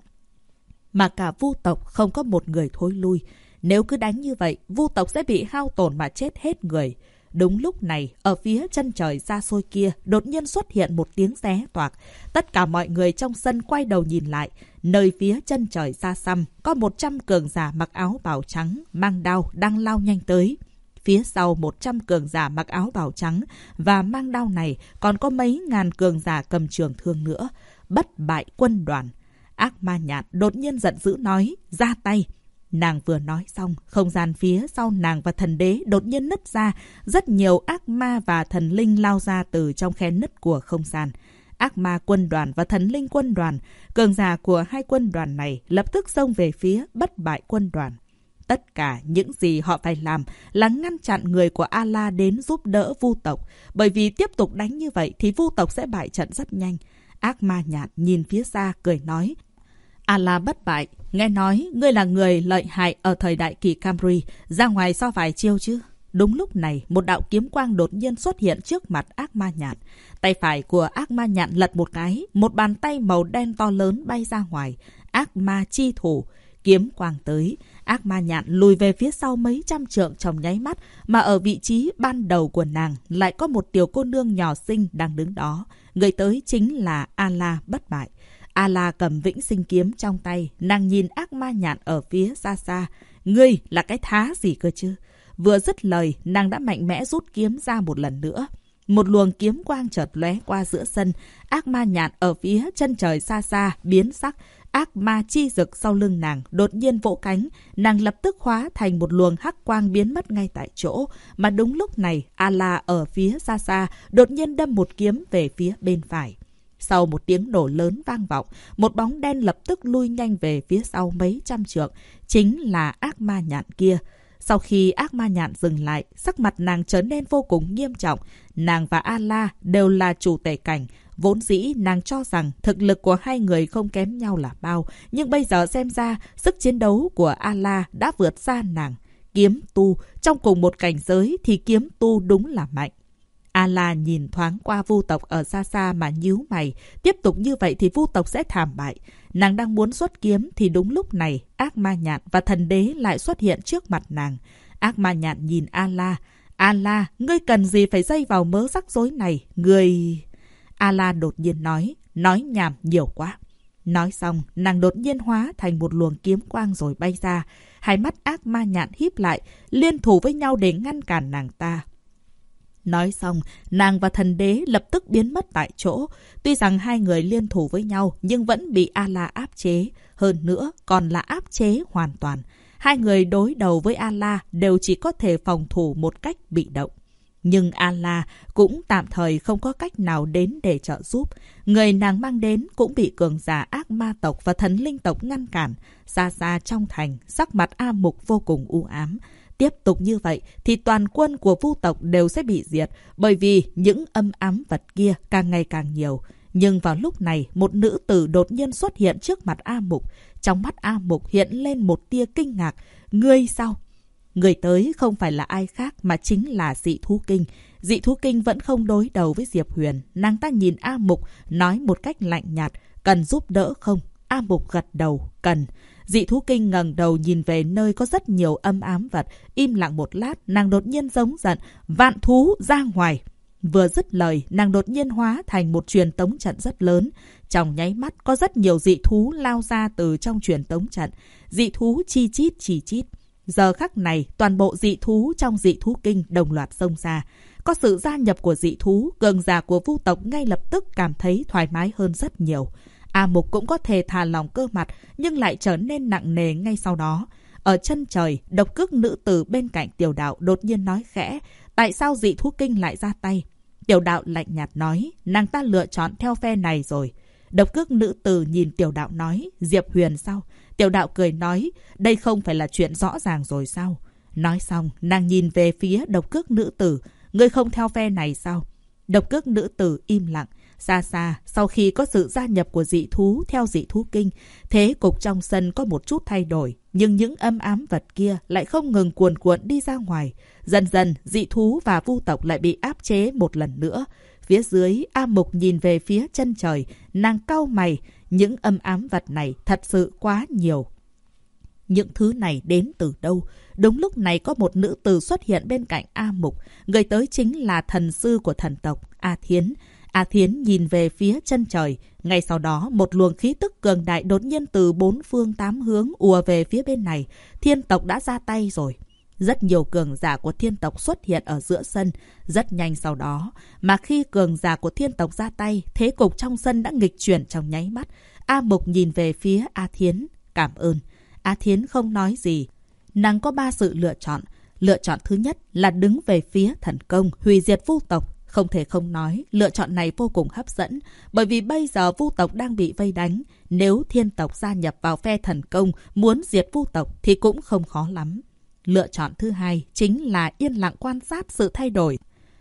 Mà cả vu tộc không có một người thối lui. Nếu cứ đánh như vậy, vu tộc sẽ bị hao tổn mà chết hết người. Đúng lúc này, ở phía chân trời xa xôi kia, đột nhiên xuất hiện một tiếng xé toạc. Tất cả mọi người trong sân quay đầu nhìn lại. Nơi phía chân trời xa xăm, có 100 cường giả mặc áo bào trắng, mang đao, đang lao nhanh tới. Phía sau 100 cường giả mặc áo bào trắng và mang đao này còn có mấy ngàn cường giả cầm trường thương nữa. Bất bại quân đoàn. Ác ma nhạt đột nhiên giận dữ nói, ra tay. Nàng vừa nói xong, không gian phía sau nàng và thần đế đột nhiên nứt ra. Rất nhiều ác ma và thần linh lao ra từ trong khe nứt của không gian. Ác ma quân đoàn và thần linh quân đoàn, cường giả của hai quân đoàn này lập tức xông về phía bất bại quân đoàn. Tất cả những gì họ phải làm là ngăn chặn người của Allah đến giúp đỡ vu tộc. Bởi vì tiếp tục đánh như vậy thì vu tộc sẽ bại trận rất nhanh. Ác ma nhạt nhìn phía xa cười nói. Allah bất bại. Nghe nói ngươi là người lợi hại ở thời đại kỳ Camry. Ra ngoài so vài chiêu chứ. Đúng lúc này, một đạo kiếm quang đột nhiên xuất hiện trước mặt ác ma nhạn. Tay phải của ác ma nhạn lật một cái, một bàn tay màu đen to lớn bay ra ngoài. Ác ma chi thủ, kiếm quang tới. Ác ma nhạn lùi về phía sau mấy trăm trượng trong nháy mắt, mà ở vị trí ban đầu của nàng lại có một tiểu cô nương nhỏ xinh đang đứng đó. Người tới chính là A-la bất bại. A-la cầm vĩnh sinh kiếm trong tay, nàng nhìn ác ma nhạn ở phía xa xa. Ngươi là cái thá gì cơ chứ? Vừa dứt lời, nàng đã mạnh mẽ rút kiếm ra một lần nữa. Một luồng kiếm quang chợt lóe qua giữa sân, ác ma nhạn ở phía chân trời xa xa, biến sắc, ác ma chi rực sau lưng nàng đột nhiên vỗ cánh, nàng lập tức hóa thành một luồng hắc quang biến mất ngay tại chỗ. Mà đúng lúc này, A-la ở phía xa xa đột nhiên đâm một kiếm về phía bên phải. Sau một tiếng nổ lớn vang vọng, một bóng đen lập tức lui nhanh về phía sau mấy trăm trượng, chính là ác ma nhạn kia. Sau khi ác ma nhạn dừng lại, sắc mặt nàng trở nên vô cùng nghiêm trọng. Nàng và A-la đều là chủ tể cảnh, Vốn dĩ nàng cho rằng thực lực của hai người không kém nhau là bao, nhưng bây giờ xem ra sức chiến đấu của A-la đã vượt xa nàng. Kiếm tu, trong cùng một cảnh giới thì kiếm tu đúng là mạnh. A-la nhìn thoáng qua vu tộc ở xa xa mà nhíu mày. Tiếp tục như vậy thì vu tộc sẽ thảm bại. Nàng đang muốn xuất kiếm thì đúng lúc này ác ma nhạn và thần đế lại xuất hiện trước mặt nàng. Ác ma nhạn nhìn A-la. A-la, ngươi cần gì phải dây vào mớ rắc rối này? Ngươi. A-la đột nhiên nói, nói nhảm nhiều quá. Nói xong, nàng đột nhiên hóa thành một luồng kiếm quang rồi bay ra. Hai mắt ác ma nhạn híp lại, liên thủ với nhau để ngăn cản nàng ta. Nói xong, nàng và thần đế lập tức biến mất tại chỗ. Tuy rằng hai người liên thủ với nhau, nhưng vẫn bị A-la áp chế. Hơn nữa, còn là áp chế hoàn toàn. hai người đối đầu với A-la đều chỉ có thể phòng thủ một cách bị động. Nhưng A-la cũng tạm thời không có cách nào đến để trợ giúp. Người nàng mang đến cũng bị cường giả ác ma tộc và thần linh tộc ngăn cản. Xa xa trong thành, sắc mặt A Mục vô cùng u ám. Tiếp tục như vậy thì toàn quân của vu tộc đều sẽ bị diệt bởi vì những âm ám vật kia càng ngày càng nhiều. Nhưng vào lúc này, một nữ tử đột nhiên xuất hiện trước mặt A Mục. Trong mắt A Mục hiện lên một tia kinh ngạc. Ngươi sao? Người tới không phải là ai khác mà chính là dị thú kinh. Dị thú kinh vẫn không đối đầu với Diệp Huyền. Nàng ta nhìn A Mục, nói một cách lạnh nhạt. Cần giúp đỡ không? A Mục gật đầu, cần. Dị thú kinh ngẩng đầu nhìn về nơi có rất nhiều âm ám vật. Im lặng một lát, nàng đột nhiên giống giận. Vạn thú ra ngoài. Vừa dứt lời, nàng đột nhiên hóa thành một truyền tống trận rất lớn. Trong nháy mắt, có rất nhiều dị thú lao ra từ trong truyền tống trận. Dị thú chi chít chi chít. Giờ khắc này, toàn bộ dị thú trong dị thú kinh đồng loạt xông ra. Có sự gia nhập của dị thú, cường giả của vu tộc ngay lập tức cảm thấy thoải mái hơn rất nhiều. A Mục cũng có thể thả lòng cơ mặt, nhưng lại trở nên nặng nề ngay sau đó. Ở chân trời, độc cước nữ tử bên cạnh tiểu đạo đột nhiên nói khẽ, tại sao dị thú kinh lại ra tay? Tiểu đạo lạnh nhạt nói, nàng ta lựa chọn theo phe này rồi. Độc cước nữ tử nhìn tiểu đạo nói, Diệp Huyền sao? Tiểu đạo cười nói, đây không phải là chuyện rõ ràng rồi sao? Nói xong, nàng nhìn về phía độc cước nữ tử, ngươi không theo phe này sao? Độc cước nữ tử im lặng, Xa xa, sau khi có sự gia nhập của dị thú theo dị thú kinh, thế cục trong sân có một chút thay đổi, nhưng những âm ám vật kia lại không ngừng cuồn cuộn đi ra ngoài. Dần dần, dị thú và vu tộc lại bị áp chế một lần nữa. Phía dưới, A Mục nhìn về phía chân trời, nàng cau mày, những âm ám vật này thật sự quá nhiều. Những thứ này đến từ đâu? Đúng lúc này có một nữ tử xuất hiện bên cạnh A Mục. Người tới chính là thần sư của thần tộc, A Thiến. A Thiến nhìn về phía chân trời. Ngay sau đó, một luồng khí tức cường đại đột nhiên từ bốn phương tám hướng ùa về phía bên này. Thiên tộc đã ra tay rồi. Rất nhiều cường giả của thiên tộc xuất hiện ở giữa sân, rất nhanh sau đó. Mà khi cường giả của thiên tộc ra tay, thế cục trong sân đã nghịch chuyển trong nháy mắt. A Mục nhìn về phía A Thiến. Cảm ơn. A Thiến không nói gì. Nàng có ba sự lựa chọn. Lựa chọn thứ nhất là đứng về phía thần công, hủy diệt vu tộc. Không thể không nói, lựa chọn này vô cùng hấp dẫn, bởi vì bây giờ vu tộc đang bị vây đánh. Nếu thiên tộc gia nhập vào phe thần công, muốn diệt vu tộc thì cũng không khó lắm. Lựa chọn thứ hai chính là yên lặng quan sát sự thay đổi.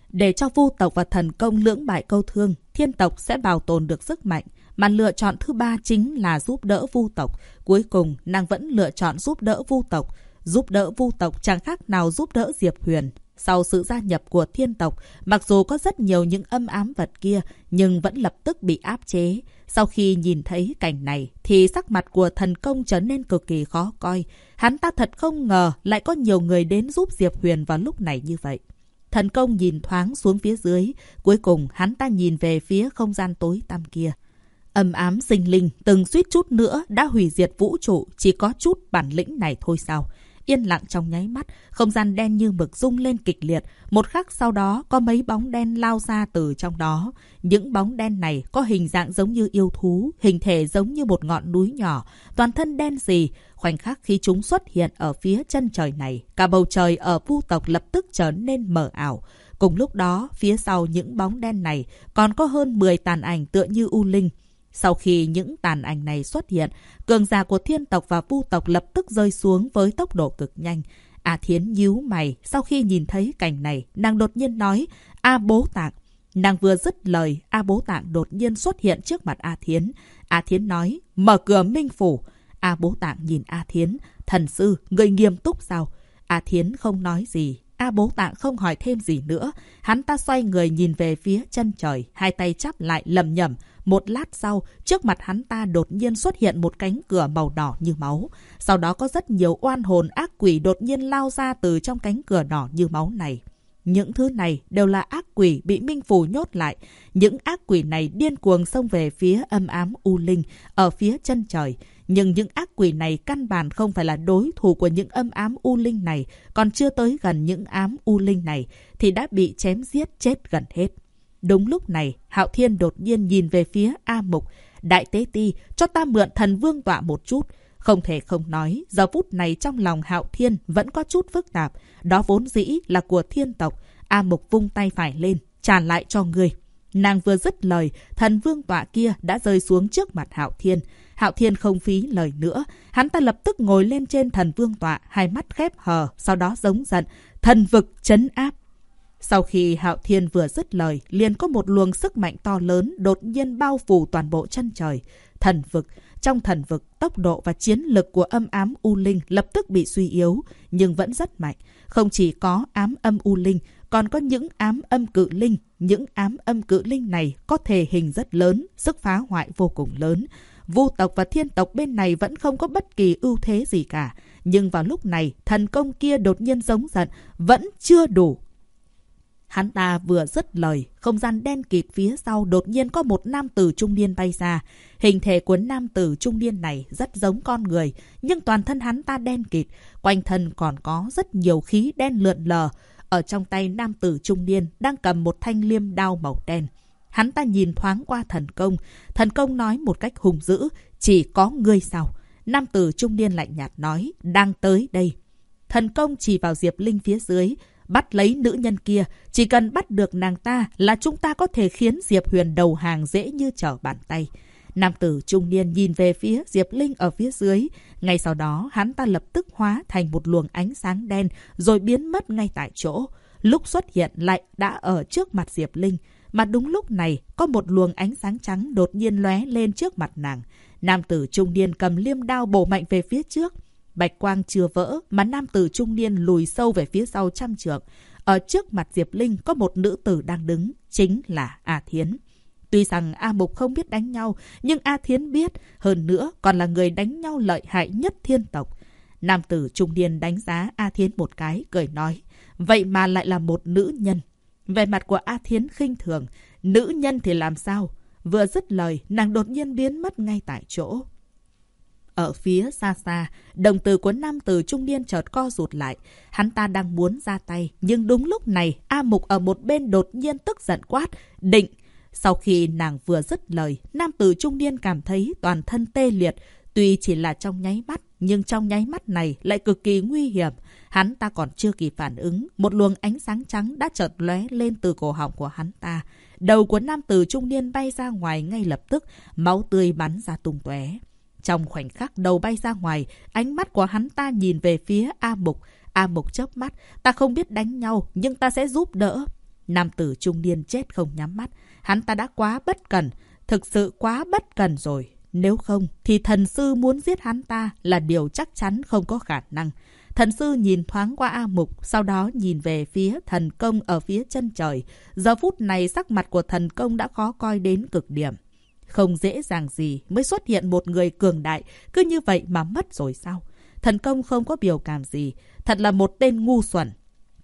Để cho vu tộc và thần công lưỡng bại câu thương, thiên tộc sẽ bảo tồn được sức mạnh. Mà lựa chọn thứ ba chính là giúp đỡ vu tộc. Cuối cùng, nàng vẫn lựa chọn giúp đỡ vu tộc. Giúp đỡ vu tộc chẳng khác nào giúp đỡ Diệp Huyền. Sau sự gia nhập của thiên tộc, mặc dù có rất nhiều những âm ám vật kia, nhưng vẫn lập tức bị áp chế. Sau khi nhìn thấy cảnh này, thì sắc mặt của thần công trở nên cực kỳ khó coi. Hắn ta thật không ngờ lại có nhiều người đến giúp Diệp Huyền vào lúc này như vậy. Thần công nhìn thoáng xuống phía dưới, cuối cùng hắn ta nhìn về phía không gian tối tăm kia. Âm ám sinh linh, từng suýt chút nữa đã hủy diệt vũ trụ, chỉ có chút bản lĩnh này thôi sao? Yên lặng trong nháy mắt, không gian đen như mực rung lên kịch liệt. Một khắc sau đó, có mấy bóng đen lao ra từ trong đó. Những bóng đen này có hình dạng giống như yêu thú, hình thể giống như một ngọn núi nhỏ, toàn thân đen gì. Khoảnh khắc khi chúng xuất hiện ở phía chân trời này, cả bầu trời ở vu tộc lập tức trở nên mờ ảo. Cùng lúc đó, phía sau những bóng đen này còn có hơn 10 tàn ảnh tựa như u linh. Sau khi những tàn ảnh này xuất hiện, cường giả của thiên tộc và vu tộc lập tức rơi xuống với tốc độ cực nhanh. A Thiến nhíu mày, sau khi nhìn thấy cảnh này, nàng đột nhiên nói, A bố tạng. Nàng vừa dứt lời, A bố tạng đột nhiên xuất hiện trước mặt A Thiến. A Thiến nói, mở cửa minh phủ. A bố tạng nhìn A Thiến, thần sư, người nghiêm túc sao? A Thiến không nói gì, A bố tạng không hỏi thêm gì nữa. Hắn ta xoay người nhìn về phía chân trời, hai tay chắp lại lầm nhầm. Một lát sau, trước mặt hắn ta đột nhiên xuất hiện một cánh cửa màu đỏ như máu. Sau đó có rất nhiều oan hồn ác quỷ đột nhiên lao ra từ trong cánh cửa đỏ như máu này. Những thứ này đều là ác quỷ bị Minh Phù nhốt lại. Những ác quỷ này điên cuồng xông về phía âm ám U Linh, ở phía chân trời. Nhưng những ác quỷ này căn bản không phải là đối thủ của những âm ám U Linh này, còn chưa tới gần những ám U Linh này, thì đã bị chém giết chết gần hết. Đúng lúc này, Hạo Thiên đột nhiên nhìn về phía A Mục. Đại tế ti, cho ta mượn thần vương tọa một chút. Không thể không nói, giờ phút này trong lòng Hạo Thiên vẫn có chút phức tạp. Đó vốn dĩ là của thiên tộc. A Mục vung tay phải lên, trả lại cho người. Nàng vừa dứt lời, thần vương tọa kia đã rơi xuống trước mặt Hạo Thiên. Hạo Thiên không phí lời nữa, hắn ta lập tức ngồi lên trên thần vương tọa, hai mắt khép hờ, sau đó giống giận, thần vực chấn áp. Sau khi Hạo Thiên vừa dứt lời, liền có một luồng sức mạnh to lớn đột nhiên bao phủ toàn bộ chân trời. Thần vực, trong thần vực, tốc độ và chiến lực của âm ám U Linh lập tức bị suy yếu, nhưng vẫn rất mạnh. Không chỉ có ám âm U Linh, còn có những ám âm cự linh. Những ám âm cự linh này có thể hình rất lớn, sức phá hoại vô cùng lớn. Vu tộc và thiên tộc bên này vẫn không có bất kỳ ưu thế gì cả. Nhưng vào lúc này, thần công kia đột nhiên giống giận, vẫn chưa đủ. Hắn ta vừa dứt lời, không gian đen kịt phía sau đột nhiên có một nam tử trung niên bay ra. Hình thể của nam tử trung niên này rất giống con người, nhưng toàn thân hắn ta đen kịt, quanh thân còn có rất nhiều khí đen lượn lờ. Ở trong tay nam tử trung niên đang cầm một thanh liêm đao màu đen. Hắn ta nhìn thoáng qua thần công. Thần công nói một cách hùng dữ, chỉ có ngươi sao? Nam tử trung niên lạnh nhạt nói, đang tới đây. Thần công chỉ vào Diệp Linh phía dưới, bắt lấy nữ nhân kia. Chỉ cần bắt được nàng ta là chúng ta có thể khiến Diệp Huyền đầu hàng dễ như trở bàn tay. Nam tử trung niên nhìn về phía Diệp Linh ở phía dưới. Ngay sau đó, hắn ta lập tức hóa thành một luồng ánh sáng đen rồi biến mất ngay tại chỗ. Lúc xuất hiện lại đã ở trước mặt Diệp Linh. Mà đúng lúc này, có một luồng ánh sáng trắng đột nhiên lóe lên trước mặt nàng. Nam tử trung niên cầm liêm đao bổ mạnh về phía trước. Bạch quang chưa vỡ mà nam tử trung niên lùi sâu về phía sau trăm trượng. Ở trước mặt Diệp Linh có một nữ tử đang đứng, chính là A Thiến. Tuy rằng A Mục không biết đánh nhau, nhưng A Thiến biết, hơn nữa còn là người đánh nhau lợi hại nhất thiên tộc. Nam tử trung niên đánh giá A Thiến một cái, cười nói. Vậy mà lại là một nữ nhân. Về mặt của A Thiến khinh thường, nữ nhân thì làm sao? Vừa dứt lời, nàng đột nhiên biến mất ngay tại chỗ. Ở phía xa xa, đồng tử của nam tử trung niên chợt co rụt lại. Hắn ta đang muốn ra tay, nhưng đúng lúc này, A Mục ở một bên đột nhiên tức giận quát, định. Sau khi nàng vừa dứt lời, nam tử trung niên cảm thấy toàn thân tê liệt, tuy chỉ là trong nháy mắt, nhưng trong nháy mắt này lại cực kỳ nguy hiểm. Hắn ta còn chưa kịp phản ứng, một luồng ánh sáng trắng đã chợt lóe lên từ cổ họng của hắn ta. Đầu của nam tử trung niên bay ra ngoài ngay lập tức, máu tươi bắn ra tung tóe. Trong khoảnh khắc đầu bay ra ngoài, ánh mắt của hắn ta nhìn về phía A Mục. A Mục chớp mắt, ta không biết đánh nhau, nhưng ta sẽ giúp đỡ. Nam tử trung niên chết không nhắm mắt. Hắn ta đã quá bất cần, thực sự quá bất cần rồi. Nếu không, thì thần sư muốn giết hắn ta là điều chắc chắn không có khả năng. Thần sư nhìn thoáng qua A Mục, sau đó nhìn về phía thần công ở phía chân trời. Giờ phút này sắc mặt của thần công đã khó coi đến cực điểm. Không dễ dàng gì mới xuất hiện một người cường đại, cứ như vậy mà mất rồi sao? Thần công không có biểu cảm gì, thật là một tên ngu xuẩn.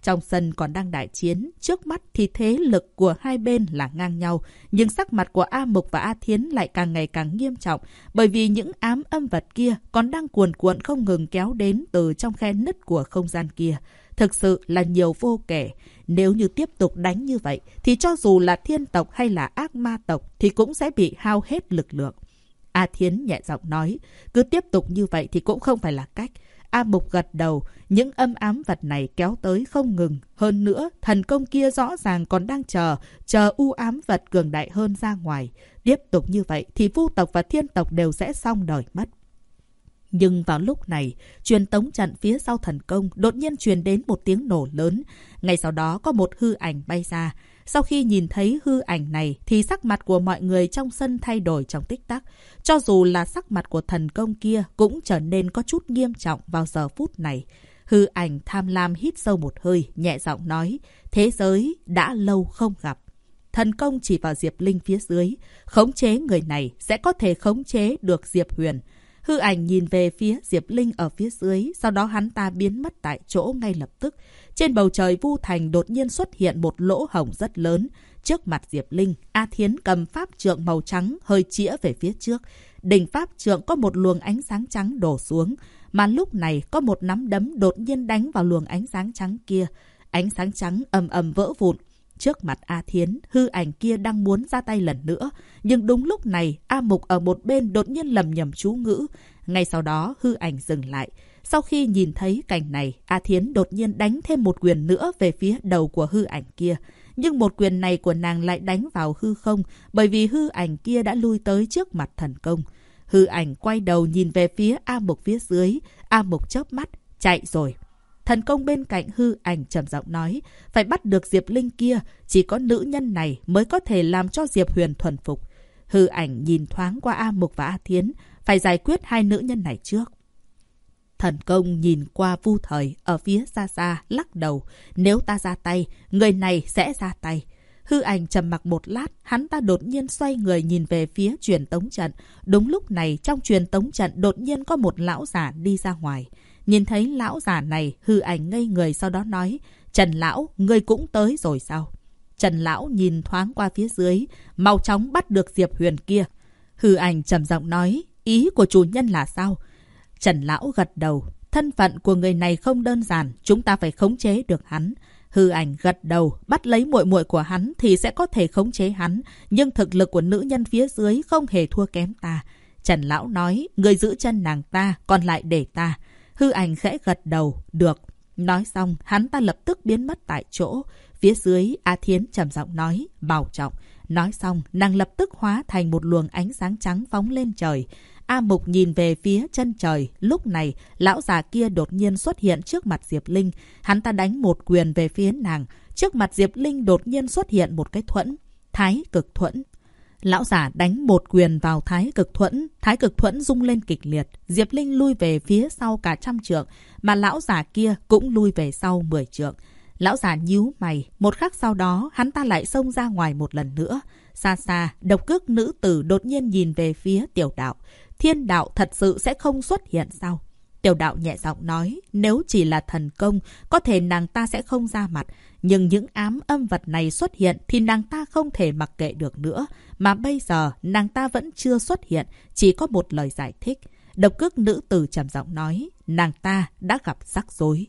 Trong sân còn đang đại chiến, trước mắt thì thế lực của hai bên là ngang nhau, nhưng sắc mặt của A Mục và A Thiến lại càng ngày càng nghiêm trọng, bởi vì những ám âm vật kia còn đang cuồn cuộn không ngừng kéo đến từ trong khe nứt của không gian kia. Thực sự là nhiều vô kể. Nếu như tiếp tục đánh như vậy, thì cho dù là thiên tộc hay là ác ma tộc thì cũng sẽ bị hao hết lực lượng. A Thiến nhẹ giọng nói, cứ tiếp tục như vậy thì cũng không phải là cách. A Mục gật đầu, những âm ám vật này kéo tới không ngừng. Hơn nữa, thần công kia rõ ràng còn đang chờ, chờ u ám vật cường đại hơn ra ngoài. Tiếp tục như vậy thì vu tộc và thiên tộc đều sẽ xong đời mất. Nhưng vào lúc này, truyền tống trận phía sau thần công đột nhiên truyền đến một tiếng nổ lớn. Ngay sau đó có một hư ảnh bay ra. Sau khi nhìn thấy hư ảnh này thì sắc mặt của mọi người trong sân thay đổi trong tích tắc. Cho dù là sắc mặt của thần công kia cũng trở nên có chút nghiêm trọng vào giờ phút này. Hư ảnh tham lam hít sâu một hơi, nhẹ giọng nói, thế giới đã lâu không gặp. Thần công chỉ vào Diệp Linh phía dưới. Khống chế người này sẽ có thể khống chế được Diệp Huyền. Hư ảnh nhìn về phía Diệp Linh ở phía dưới, sau đó hắn ta biến mất tại chỗ ngay lập tức. Trên bầu trời Vu Thành đột nhiên xuất hiện một lỗ hổng rất lớn. Trước mặt Diệp Linh, A Thiến cầm pháp trượng màu trắng hơi chĩa về phía trước. Đỉnh pháp trượng có một luồng ánh sáng trắng đổ xuống, mà lúc này có một nắm đấm đột nhiên đánh vào luồng ánh sáng trắng kia. Ánh sáng trắng ầm ầm vỡ vụn. Trước mặt A Thiến, hư ảnh kia đang muốn ra tay lần nữa. Nhưng đúng lúc này, A Mục ở một bên đột nhiên lầm nhầm chú ngữ. Ngay sau đó, hư ảnh dừng lại. Sau khi nhìn thấy cảnh này, A Thiến đột nhiên đánh thêm một quyền nữa về phía đầu của hư ảnh kia. Nhưng một quyền này của nàng lại đánh vào hư không, bởi vì hư ảnh kia đã lui tới trước mặt thần công. Hư ảnh quay đầu nhìn về phía A Mục phía dưới, A Mục chớp mắt, chạy rồi. Thần công bên cạnh hư ảnh trầm giọng nói, phải bắt được Diệp Linh kia, chỉ có nữ nhân này mới có thể làm cho Diệp Huyền thuần phục. Hư ảnh nhìn thoáng qua A Mục và A Thiến, phải giải quyết hai nữ nhân này trước. Thần công nhìn qua vu thời ở phía xa xa, lắc đầu. Nếu ta ra tay, người này sẽ ra tay. Hư ảnh trầm mặc một lát, hắn ta đột nhiên xoay người nhìn về phía truyền tống trận. Đúng lúc này, trong truyền tống trận đột nhiên có một lão giả đi ra ngoài. Nhìn thấy lão già này, hư ảnh ngây người sau đó nói, Trần Lão, ngươi cũng tới rồi sao? Trần Lão nhìn thoáng qua phía dưới, mau chóng bắt được Diệp Huyền kia. Hư ảnh trầm giọng nói, ý của chủ nhân là sao? Trần Lão gật đầu, thân phận của người này không đơn giản, chúng ta phải khống chế được hắn. Hư ảnh gật đầu, bắt lấy muội muội của hắn thì sẽ có thể khống chế hắn, nhưng thực lực của nữ nhân phía dưới không hề thua kém ta. Trần Lão nói, người giữ chân nàng ta, còn lại để ta. Hư ảnh khẽ gật đầu, được. Nói xong, hắn ta lập tức biến mất tại chỗ. Phía dưới, A Thiến trầm giọng nói, bảo trọng. Nói xong, nàng lập tức hóa thành một luồng ánh sáng trắng phóng lên trời. A Mục nhìn về phía chân trời. Lúc này, lão già kia đột nhiên xuất hiện trước mặt Diệp Linh. Hắn ta đánh một quyền về phía nàng. Trước mặt Diệp Linh đột nhiên xuất hiện một cái thuẫn. Thái cực thuẫn. Lão giả đánh một quyền vào thái cực thuẫn, thái cực thuẫn rung lên kịch liệt. Diệp Linh lui về phía sau cả trăm trượng, mà lão giả kia cũng lui về sau mười trượng. Lão giả nhíu mày, một khắc sau đó hắn ta lại xông ra ngoài một lần nữa. Xa xa, độc cước nữ tử đột nhiên nhìn về phía tiểu đạo. Thiên đạo thật sự sẽ không xuất hiện sao? Tiểu đạo nhẹ giọng nói, nếu chỉ là thần công, có thể nàng ta sẽ không ra mặt. Nhưng những ám âm vật này xuất hiện thì nàng ta không thể mặc kệ được nữa. Mà bây giờ, nàng ta vẫn chưa xuất hiện, chỉ có một lời giải thích. Độc cước nữ tử trầm giọng nói, nàng ta đã gặp rắc rối.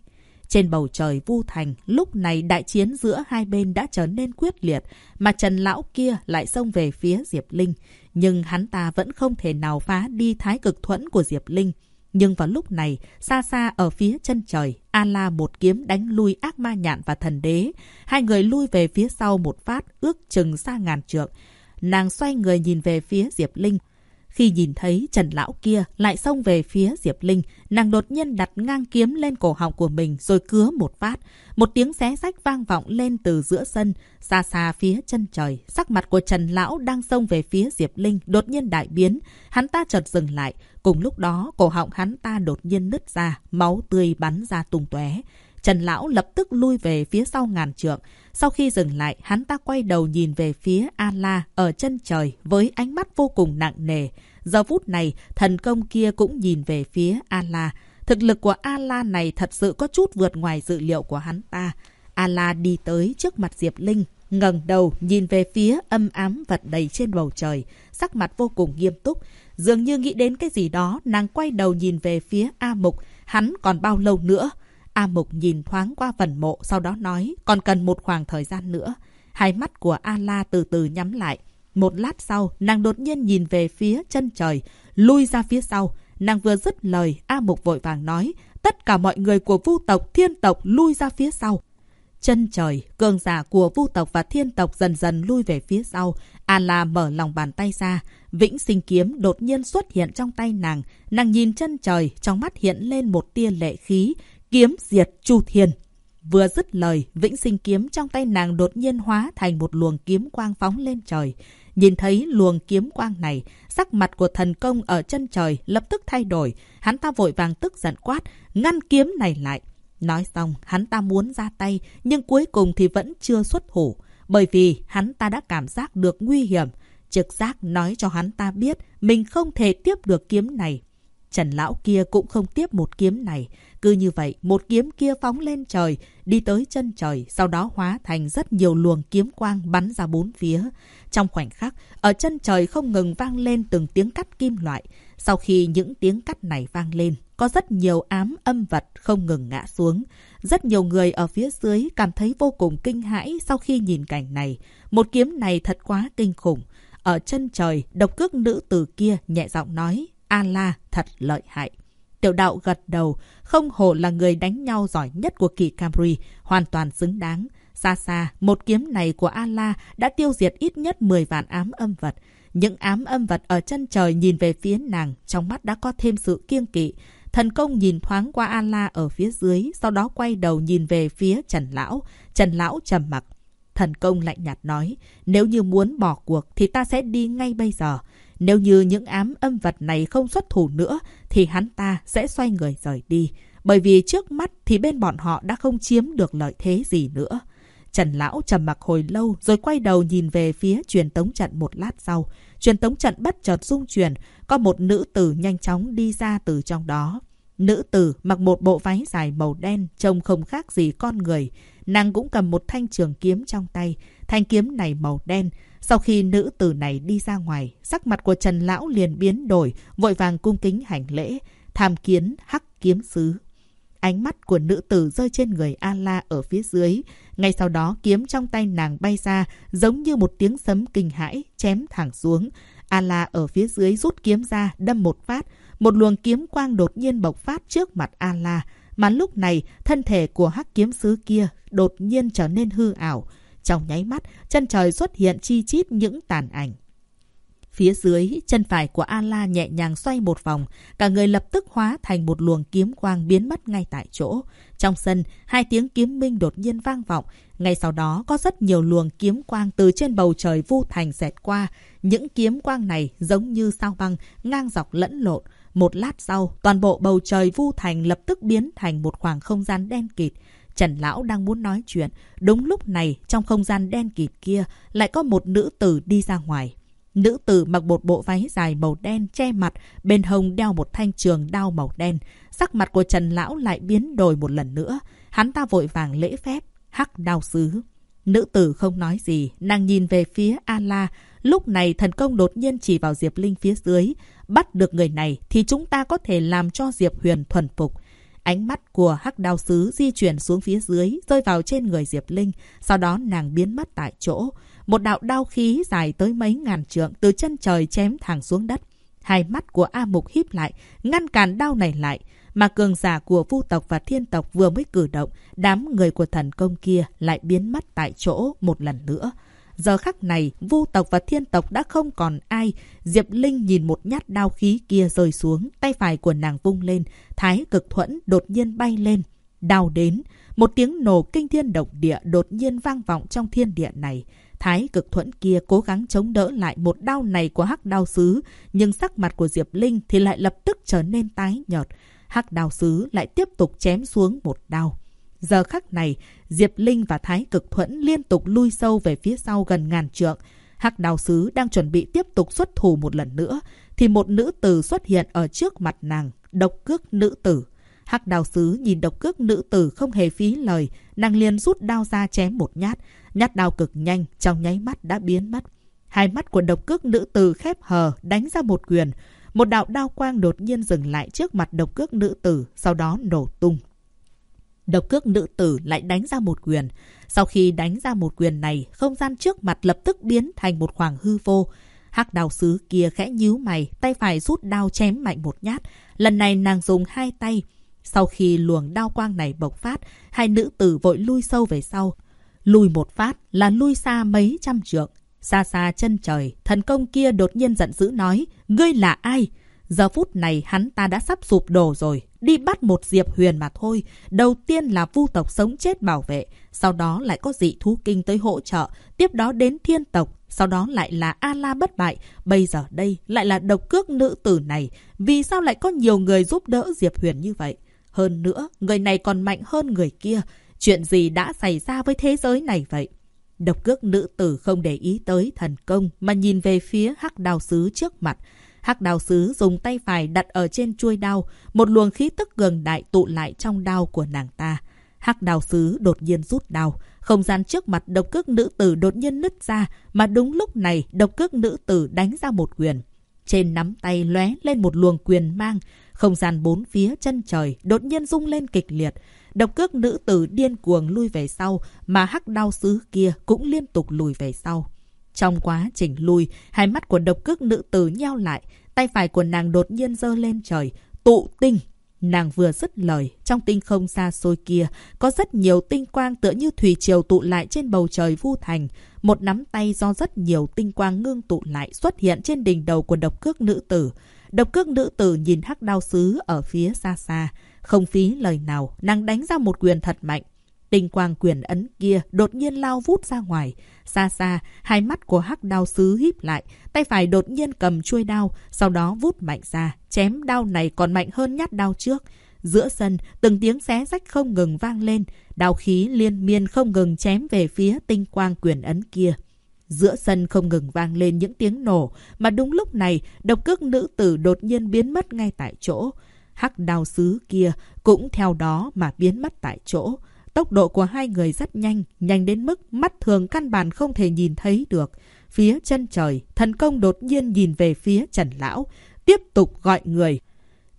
Trên bầu trời vu thành, lúc này đại chiến giữa hai bên đã trở nên quyết liệt, mà Trần Lão kia lại xông về phía Diệp Linh. Nhưng hắn ta vẫn không thể nào phá đi thái cực thuẫn của Diệp Linh. Nhưng vào lúc này, xa xa ở phía chân trời, A-la một kiếm đánh lui ác ma nhạn và thần đế. Hai người lui về phía sau một phát, ước chừng xa ngàn trượng. Nàng xoay người nhìn về phía Diệp Linh. Khi nhìn thấy Trần Lão kia lại xông về phía Diệp Linh, nàng đột nhiên đặt ngang kiếm lên cổ họng của mình rồi cứa một phát. Một tiếng xé rách vang vọng lên từ giữa sân, xa xa phía chân trời. Sắc mặt của Trần Lão đang xông về phía Diệp Linh đột nhiên đại biến. Hắn ta chợt dừng lại. Cùng lúc đó, cổ họng hắn ta đột nhiên nứt ra, máu tươi bắn ra tung tóe. Trần Lão lập tức lui về phía sau ngàn trượng. Sau khi dừng lại, hắn ta quay đầu nhìn về phía A-la ở chân trời với ánh mắt vô cùng nặng nề. Giờ phút này, thần công kia cũng nhìn về phía A-la. Thực lực của A-la này thật sự có chút vượt ngoài dự liệu của hắn ta. A-la đi tới trước mặt Diệp Linh, ngẩng đầu nhìn về phía âm ám vật đầy trên bầu trời, sắc mặt vô cùng nghiêm túc. Dường như nghĩ đến cái gì đó, nàng quay đầu nhìn về phía A Mục, hắn còn bao lâu nữa? A Mục nhìn thoáng qua phần mộ, sau đó nói, còn cần một khoảng thời gian nữa. Hai mắt của A-la từ từ nhắm lại. Một lát sau, nàng đột nhiên nhìn về phía chân trời, lui ra phía sau. Nàng vừa dứt lời, A Mục vội vàng nói, tất cả mọi người của vu tộc, thiên tộc lui ra phía sau. Chân trời, cường giả của vu tộc và thiên tộc dần dần lui về phía sau. A-la mở lòng bàn tay ra. Vĩnh sinh kiếm đột nhiên xuất hiện trong tay nàng. Nàng nhìn chân trời, trong mắt hiện lên một tia lệ khí. Kiếm diệt Chu Thiên. Vừa dứt lời, vĩnh sinh kiếm trong tay nàng đột nhiên hóa thành một luồng kiếm quang phóng lên trời. Nhìn thấy luồng kiếm quang này, sắc mặt của thần công ở chân trời lập tức thay đổi. Hắn ta vội vàng tức giận quát, ngăn kiếm này lại. Nói xong, hắn ta muốn ra tay, nhưng cuối cùng thì vẫn chưa xuất thủ. Bởi vì hắn ta đã cảm giác được nguy hiểm. Trực giác nói cho hắn ta biết mình không thể tiếp được kiếm này. Trần lão kia cũng không tiếp một kiếm này. Cứ như vậy, một kiếm kia phóng lên trời, đi tới chân trời, sau đó hóa thành rất nhiều luồng kiếm quang bắn ra bốn phía. Trong khoảnh khắc, ở chân trời không ngừng vang lên từng tiếng cắt kim loại. Sau khi những tiếng cắt này vang lên, có rất nhiều ám âm vật không ngừng ngã xuống. Rất nhiều người ở phía dưới cảm thấy vô cùng kinh hãi sau khi nhìn cảnh này. Một kiếm này thật quá kinh khủng. Ở chân trời, độc cước nữ tử kia nhẹ giọng nói, A-la thật lợi hại. Tiểu đạo gật đầu, không hổ là người đánh nhau giỏi nhất của kỳ Camry, hoàn toàn xứng đáng. Xa xa, một kiếm này của Ala đã tiêu diệt ít nhất 10 vạn ám âm vật. Những ám âm vật ở chân trời nhìn về phía nàng, trong mắt đã có thêm sự kiêng kỵ. Thần công nhìn thoáng qua Ala ở phía dưới, sau đó quay đầu nhìn về phía Trần Lão. Trần Lão trầm mặc. Thần công lạnh nhạt nói, nếu như muốn bỏ cuộc thì ta sẽ đi ngay bây giờ. Nếu như những ám âm vật này không xuất thủ nữa thì hắn ta sẽ xoay người rời đi. Bởi vì trước mắt thì bên bọn họ đã không chiếm được lợi thế gì nữa. Trần Lão trầm mặc hồi lâu rồi quay đầu nhìn về phía truyền tống trận một lát sau. Truyền tống trận bất chợt rung chuyển, có một nữ tử nhanh chóng đi ra từ trong đó. Nữ tử mặc một bộ váy dài màu đen, trông không khác gì con người. Nàng cũng cầm một thanh trường kiếm trong tay. Thanh kiếm này màu đen. Sau khi nữ tử này đi ra ngoài, sắc mặt của Trần Lão liền biến đổi, vội vàng cung kính hành lễ, tham kiến hắc kiếm sứ. Ánh mắt của nữ tử rơi trên người A-la ở phía dưới. Ngay sau đó kiếm trong tay nàng bay ra, giống như một tiếng sấm kinh hãi, chém thẳng xuống. A-la ở phía dưới rút kiếm ra, đâm một phát. Một luồng kiếm quang đột nhiên bộc phát trước mặt A-la. Mà lúc này, thân thể của hắc kiếm sứ kia đột nhiên trở nên hư ảo. Trong nháy mắt, chân trời xuất hiện chi chít những tàn ảnh. Phía dưới, chân phải của A-la nhẹ nhàng xoay một vòng, cả người lập tức hóa thành một luồng kiếm quang biến mất ngay tại chỗ. Trong sân, hai tiếng kiếm minh đột nhiên vang vọng. Ngay sau đó, có rất nhiều luồng kiếm quang từ trên bầu trời vu thành xẹt qua. Những kiếm quang này giống như sao băng, ngang dọc lẫn lộn. Một lát sau, toàn bộ bầu trời vu thành lập tức biến thành một khoảng không gian đen kịt. Trần Lão đang muốn nói chuyện. Đúng lúc này, trong không gian đen kịt kia, lại có một nữ tử đi ra ngoài. Nữ tử mặc một bộ váy dài màu đen che mặt, bên hông đeo một thanh trường đao màu đen. Sắc mặt của Trần Lão lại biến đổi một lần nữa. Hắn ta vội vàng lễ phép, hắc đao sứ. Nữ tử không nói gì, nàng nhìn về phía A-la. Lúc này thần công đột nhiên chỉ vào Diệp Linh phía dưới. Bắt được người này thì chúng ta có thể làm cho Diệp Huyền thuần phục. Ánh mắt của hắc đao sứ di chuyển xuống phía dưới, rơi vào trên người Diệp Linh. Sau đó nàng biến mất tại chỗ. Một đạo đao khí dài tới mấy ngàn trượng từ chân trời chém thẳng xuống đất. Hai mắt của A Mục híp lại, ngăn cản đao này lại. Mà cường giả của vu tộc và thiên tộc vừa mới cử động, đám người của thần công kia lại biến mất tại chỗ một lần nữa. Giờ khắc này, vu tộc và thiên tộc đã không còn ai. Diệp Linh nhìn một nhát đao khí kia rơi xuống, tay phải của nàng vung lên. Thái cực thuẫn đột nhiên bay lên. Đao đến, một tiếng nổ kinh thiên động địa đột nhiên vang vọng trong thiên địa này. Thái cực thuẫn kia cố gắng chống đỡ lại một đao này của hắc đao sứ, nhưng sắc mặt của Diệp Linh thì lại lập tức trở nên tái nhợt. Hắc đao sứ lại tiếp tục chém xuống một đao. Giờ khắc này, Diệp Linh và Thái cực thuẫn liên tục lui sâu về phía sau gần ngàn trượng. Hắc Đào sứ đang chuẩn bị tiếp tục xuất thủ một lần nữa, thì một nữ tử xuất hiện ở trước mặt nàng, độc cước nữ tử. Hắc đào sứ nhìn độc cước nữ tử không hề phí lời, nàng liền rút đao ra chém một nhát. Nhát đao cực nhanh, trong nháy mắt đã biến mất. Hai mắt của độc cước nữ tử khép hờ, đánh ra một quyền. Một đạo đao quang đột nhiên dừng lại trước mặt độc cước nữ tử, sau đó nổ tung. Độc cước nữ tử lại đánh ra một quyền. Sau khi đánh ra một quyền này, không gian trước mặt lập tức biến thành một khoảng hư vô. Hắc đào sứ kia khẽ nhíu mày, tay phải rút đao chém mạnh một nhát. Lần này nàng dùng hai tay. Sau khi luồng đao quang này bộc phát, hai nữ tử vội lui sâu về sau. Lùi một phát là lui xa mấy trăm trượng. Xa xa chân trời, thần công kia đột nhiên giận dữ nói, ngươi là ai? Giờ phút này hắn ta đã sắp sụp đổ rồi, đi bắt một diệp huyền mà thôi. Đầu tiên là vu tộc sống chết bảo vệ, sau đó lại có dị thú kinh tới hỗ trợ, tiếp đó đến thiên tộc, sau đó lại là A-la bất bại, bây giờ đây lại là độc cước nữ tử này. Vì sao lại có nhiều người giúp đỡ Diệp Huyền như vậy? Hơn nữa, người này còn mạnh hơn người kia. Chuyện gì đã xảy ra với thế giới này vậy? Độc cước nữ tử không để ý tới thần công mà nhìn về phía hắc đào sứ trước mặt. Hắc đào sứ dùng tay phải đặt ở trên chuôi đao, một luồng khí tức gần đại tụ lại trong đao của nàng ta. Hắc đào sứ đột nhiên rút đao, không gian trước mặt độc cước nữ tử đột nhiên nứt ra, mà đúng lúc này độc cước nữ tử đánh ra một quyền. Trên nắm tay lóe lên một luồng quyền mang, không gian bốn phía chân trời đột nhiên rung lên kịch liệt. Độc cước nữ tử điên cuồng lui về sau, mà hắc đao sứ kia cũng liên tục lùi về sau. Trong quá trình lui, hai mắt của độc cước nữ tử nheo lại, tay phải của nàng đột nhiên giơ lên trời, tụ tinh. Nàng vừa dứt lời, trong tinh không xa xôi kia, có rất nhiều tinh quang tựa như thủy triều tụ lại trên bầu trời vu thành. Một nắm tay do rất nhiều tinh quang ngưng tụ lại xuất hiện trên đỉnh đầu của độc cước nữ tử. Độc cước nữ tử nhìn hắc đao sứ ở phía xa xa. Không phí lời nào, nàng đánh ra một quyền thật mạnh. Tinh quang quyền ấn kia đột nhiên lao vút ra ngoài. Xa xa, hai mắt của hắc đao sứ híp lại, tay phải đột nhiên cầm chuôi đao, sau đó vút mạnh ra, chém đao này còn mạnh hơn nhát đao trước. Giữa sân, từng tiếng xé rách không ngừng vang lên, đao khí liên miên không ngừng chém về phía tinh quang quyền ấn kia. Giữa sân không ngừng vang lên những tiếng nổ, mà đúng lúc này, độc cước nữ tử đột nhiên biến mất ngay tại chỗ. Hắc đao sứ kia cũng theo đó mà biến mất tại chỗ. Tốc độ của hai người rất nhanh, nhanh đến mức mắt thường căn bản không thể nhìn thấy được. Phía chân trời, thần công đột nhiên nhìn về phía Trần Lão, tiếp tục gọi người.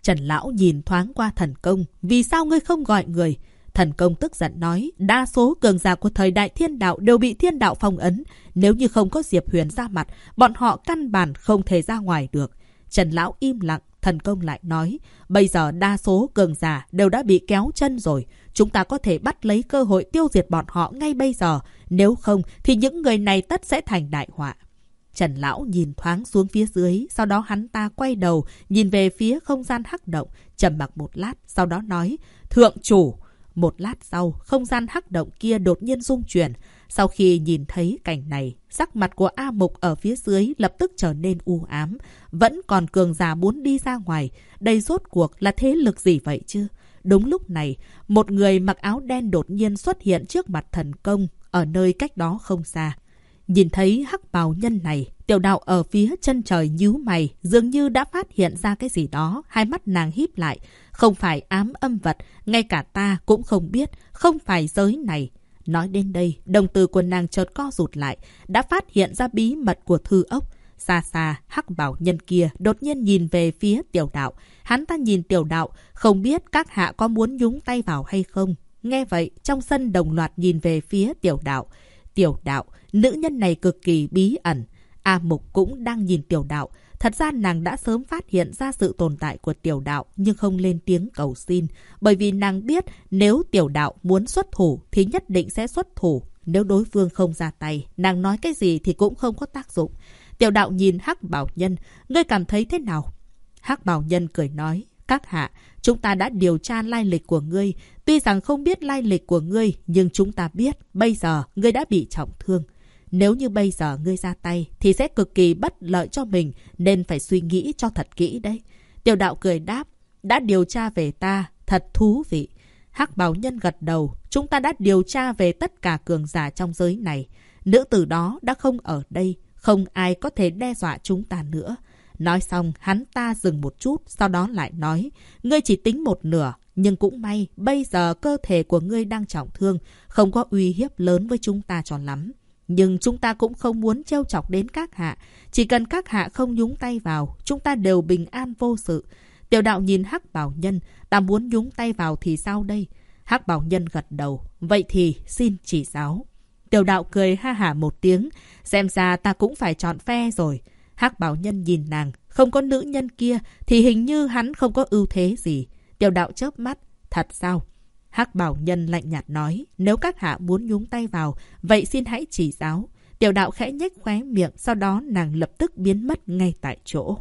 Trần Lão nhìn thoáng qua thần công, vì sao ngươi không gọi người? Thần công tức giận nói, đa số cường giả của thời đại thiên đạo đều bị thiên đạo phong ấn. Nếu như không có Diệp Huyền ra mặt, bọn họ căn bản không thể ra ngoài được. Trần Lão im lặng, thần công lại nói, bây giờ đa số cường giả đều đã bị kéo chân rồi. Chúng ta có thể bắt lấy cơ hội tiêu diệt bọn họ ngay bây giờ. Nếu không thì những người này tất sẽ thành đại họa. Trần Lão nhìn thoáng xuống phía dưới, sau đó hắn ta quay đầu, nhìn về phía không gian hắc động, trầm mặc một lát, sau đó nói, Thượng chủ! Một lát sau, không gian hắc động kia đột nhiên rung chuyển. Sau khi nhìn thấy cảnh này, sắc mặt của A Mục ở phía dưới lập tức trở nên u ám. Vẫn còn cường già muốn đi ra ngoài. Đây rốt cuộc là thế lực gì vậy chứ? Đúng lúc này, một người mặc áo đen đột nhiên xuất hiện trước mặt thần công, ở nơi cách đó không xa. Nhìn thấy hắc bào nhân này, tiểu đạo ở phía chân trời nhíu mày, dường như đã phát hiện ra cái gì đó, hai mắt nàng híp lại. Không phải ám âm vật, ngay cả ta cũng không biết, không phải giới này. Nói đến đây, đồng từ của nàng chợt co rụt lại, đã phát hiện ra bí mật của thư ốc. Xa xa, hắc bảo nhân kia đột nhiên nhìn về phía tiểu đạo. Hắn ta nhìn tiểu đạo, không biết các hạ có muốn nhúng tay vào hay không. Nghe vậy, trong sân đồng loạt nhìn về phía tiểu đạo. Tiểu đạo, nữ nhân này cực kỳ bí ẩn. A Mục cũng đang nhìn tiểu đạo. Thật ra nàng đã sớm phát hiện ra sự tồn tại của tiểu đạo nhưng không lên tiếng cầu xin. Bởi vì nàng biết nếu tiểu đạo muốn xuất thủ thì nhất định sẽ xuất thủ. Nếu đối phương không ra tay, nàng nói cái gì thì cũng không có tác dụng. Tiểu đạo nhìn Hắc Bảo Nhân, ngươi cảm thấy thế nào? Hắc Bảo Nhân cười nói, các hạ, chúng ta đã điều tra lai lịch của ngươi. Tuy rằng không biết lai lịch của ngươi, nhưng chúng ta biết bây giờ ngươi đã bị trọng thương. Nếu như bây giờ ngươi ra tay thì sẽ cực kỳ bất lợi cho mình nên phải suy nghĩ cho thật kỹ đấy. Tiểu đạo cười đáp, đã điều tra về ta, thật thú vị. Hắc Bảo Nhân gật đầu, chúng ta đã điều tra về tất cả cường giả trong giới này. Nữ tử đó đã không ở đây, không ai có thể đe dọa chúng ta nữa. Nói xong, hắn ta dừng một chút, sau đó lại nói, ngươi chỉ tính một nửa, nhưng cũng may, bây giờ cơ thể của ngươi đang trọng thương, không có uy hiếp lớn với chúng ta cho lắm. Nhưng chúng ta cũng không muốn trêu chọc đến các hạ. Chỉ cần các hạ không nhúng tay vào, chúng ta đều bình an vô sự. Tiểu đạo nhìn Hắc Bảo Nhân, ta muốn nhúng tay vào thì sao đây? Hắc Bảo Nhân gật đầu, vậy thì xin chỉ giáo. Tiểu đạo cười ha hả một tiếng, xem ra ta cũng phải chọn phe rồi. Hắc Bảo Nhân nhìn nàng, không có nữ nhân kia thì hình như hắn không có ưu thế gì. Tiểu đạo chớp mắt, thật sao? Hắc Bảo Nhân lạnh nhạt nói, nếu các hạ muốn nhúng tay vào, vậy xin hãy chỉ giáo. Tiểu đạo khẽ nhếch khóe miệng, sau đó nàng lập tức biến mất ngay tại chỗ.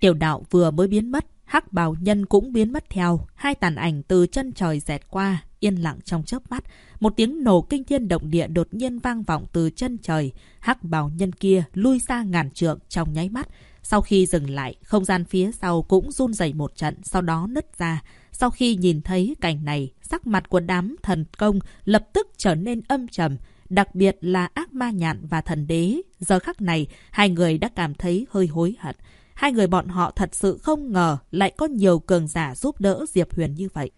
Tiểu đạo vừa mới biến mất, Hắc Bảo Nhân cũng biến mất theo, hai tàn ảnh từ chân trời dẹt qua, yên lặng trong chớp mắt. Một tiếng nổ kinh thiên động địa đột nhiên vang vọng từ chân trời. Hắc bào Nhân kia lui xa ngàn trượng trong nháy mắt. Sau khi dừng lại, không gian phía sau cũng run rẩy một trận, sau đó nứt ra. Sau khi nhìn thấy cảnh này, sắc mặt của đám thần công lập tức trở nên âm trầm, đặc biệt là ác ma nhạn và thần đế. Giờ khắc này, hai người đã cảm thấy hơi hối hận. Hai người bọn họ thật sự không ngờ lại có nhiều cường giả giúp đỡ Diệp Huyền như vậy.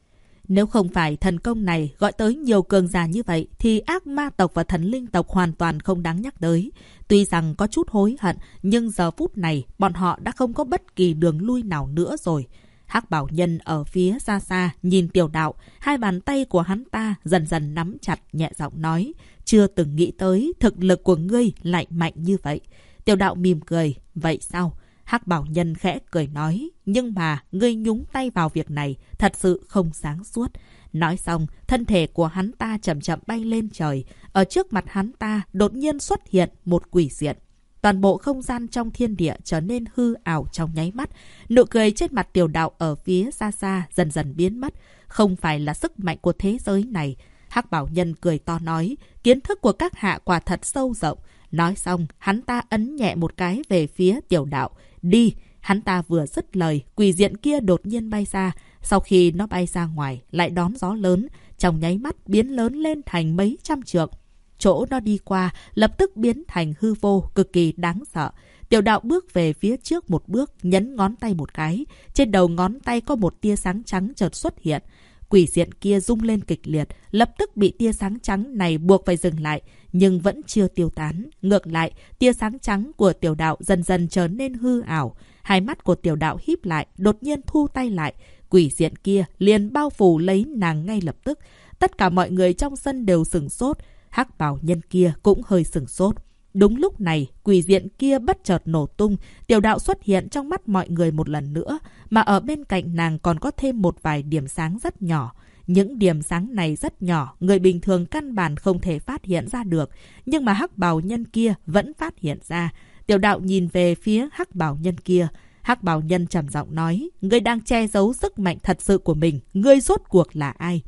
Nếu không phải thần công này gọi tới nhiều cường giả như vậy thì ác ma tộc và thần linh tộc hoàn toàn không đáng nhắc tới. Tuy rằng có chút hối hận nhưng giờ phút này bọn họ đã không có bất kỳ đường lui nào nữa rồi. Hắc bảo nhân ở phía xa xa nhìn tiểu đạo, hai bàn tay của hắn ta dần dần nắm chặt nhẹ giọng nói. Chưa từng nghĩ tới thực lực của ngươi lại mạnh như vậy. Tiểu đạo mỉm cười. Vậy sao? Hắc bảo nhân khẽ cười nói. Nhưng mà ngươi nhúng tay vào việc này thật sự không sáng suốt. Nói xong, thân thể của hắn ta chậm chậm bay lên trời. Ở trước mặt hắn ta đột nhiên xuất hiện một quỷ diện. Toàn bộ không gian trong thiên địa trở nên hư ảo trong nháy mắt. Nụ cười trên mặt tiểu đạo ở phía xa xa dần dần biến mất. Không phải là sức mạnh của thế giới này. Hắc bảo nhân cười to nói, kiến thức của các hạ quả thật sâu rộng. Nói xong, hắn ta ấn nhẹ một cái về phía tiểu đạo. Đi! Hắn ta vừa dứt lời, quỷ diện kia đột nhiên bay ra. Sau khi nó bay ra ngoài, lại đón gió lớn. Trong nháy mắt biến lớn lên thành mấy trăm trượng. Chỗ nó đi qua, lập tức biến thành hư vô, cực kỳ đáng sợ. Tiểu đạo bước về phía trước một bước, nhấn ngón tay một cái. Trên đầu ngón tay có một tia sáng trắng chợt xuất hiện. Quỷ diện kia rung lên kịch liệt, lập tức bị tia sáng trắng này buộc phải dừng lại, nhưng vẫn chưa tiêu tán. Ngược lại, tia sáng trắng của tiểu đạo dần dần trở nên hư ảo. Hai mắt của tiểu đạo híp lại, đột nhiên thu tay lại. Quỷ diện kia liền bao phủ lấy nàng ngay lập tức. Tất cả mọi người trong sân đều sửng sốt. hắc bảo nhân kia cũng hơi sửng sốt. Đúng lúc này, quỷ diện kia bất chợt nổ tung, tiểu đạo xuất hiện trong mắt mọi người một lần nữa, mà ở bên cạnh nàng còn có thêm một vài điểm sáng rất nhỏ. Những điểm sáng này rất nhỏ, người bình thường căn bản không thể phát hiện ra được, nhưng mà hắc bào nhân kia vẫn phát hiện ra. Tiểu đạo nhìn về phía hắc bào nhân kia. Hắc bào nhân trầm giọng nói, ngươi đang che giấu sức mạnh thật sự của mình, ngươi rốt cuộc là ai?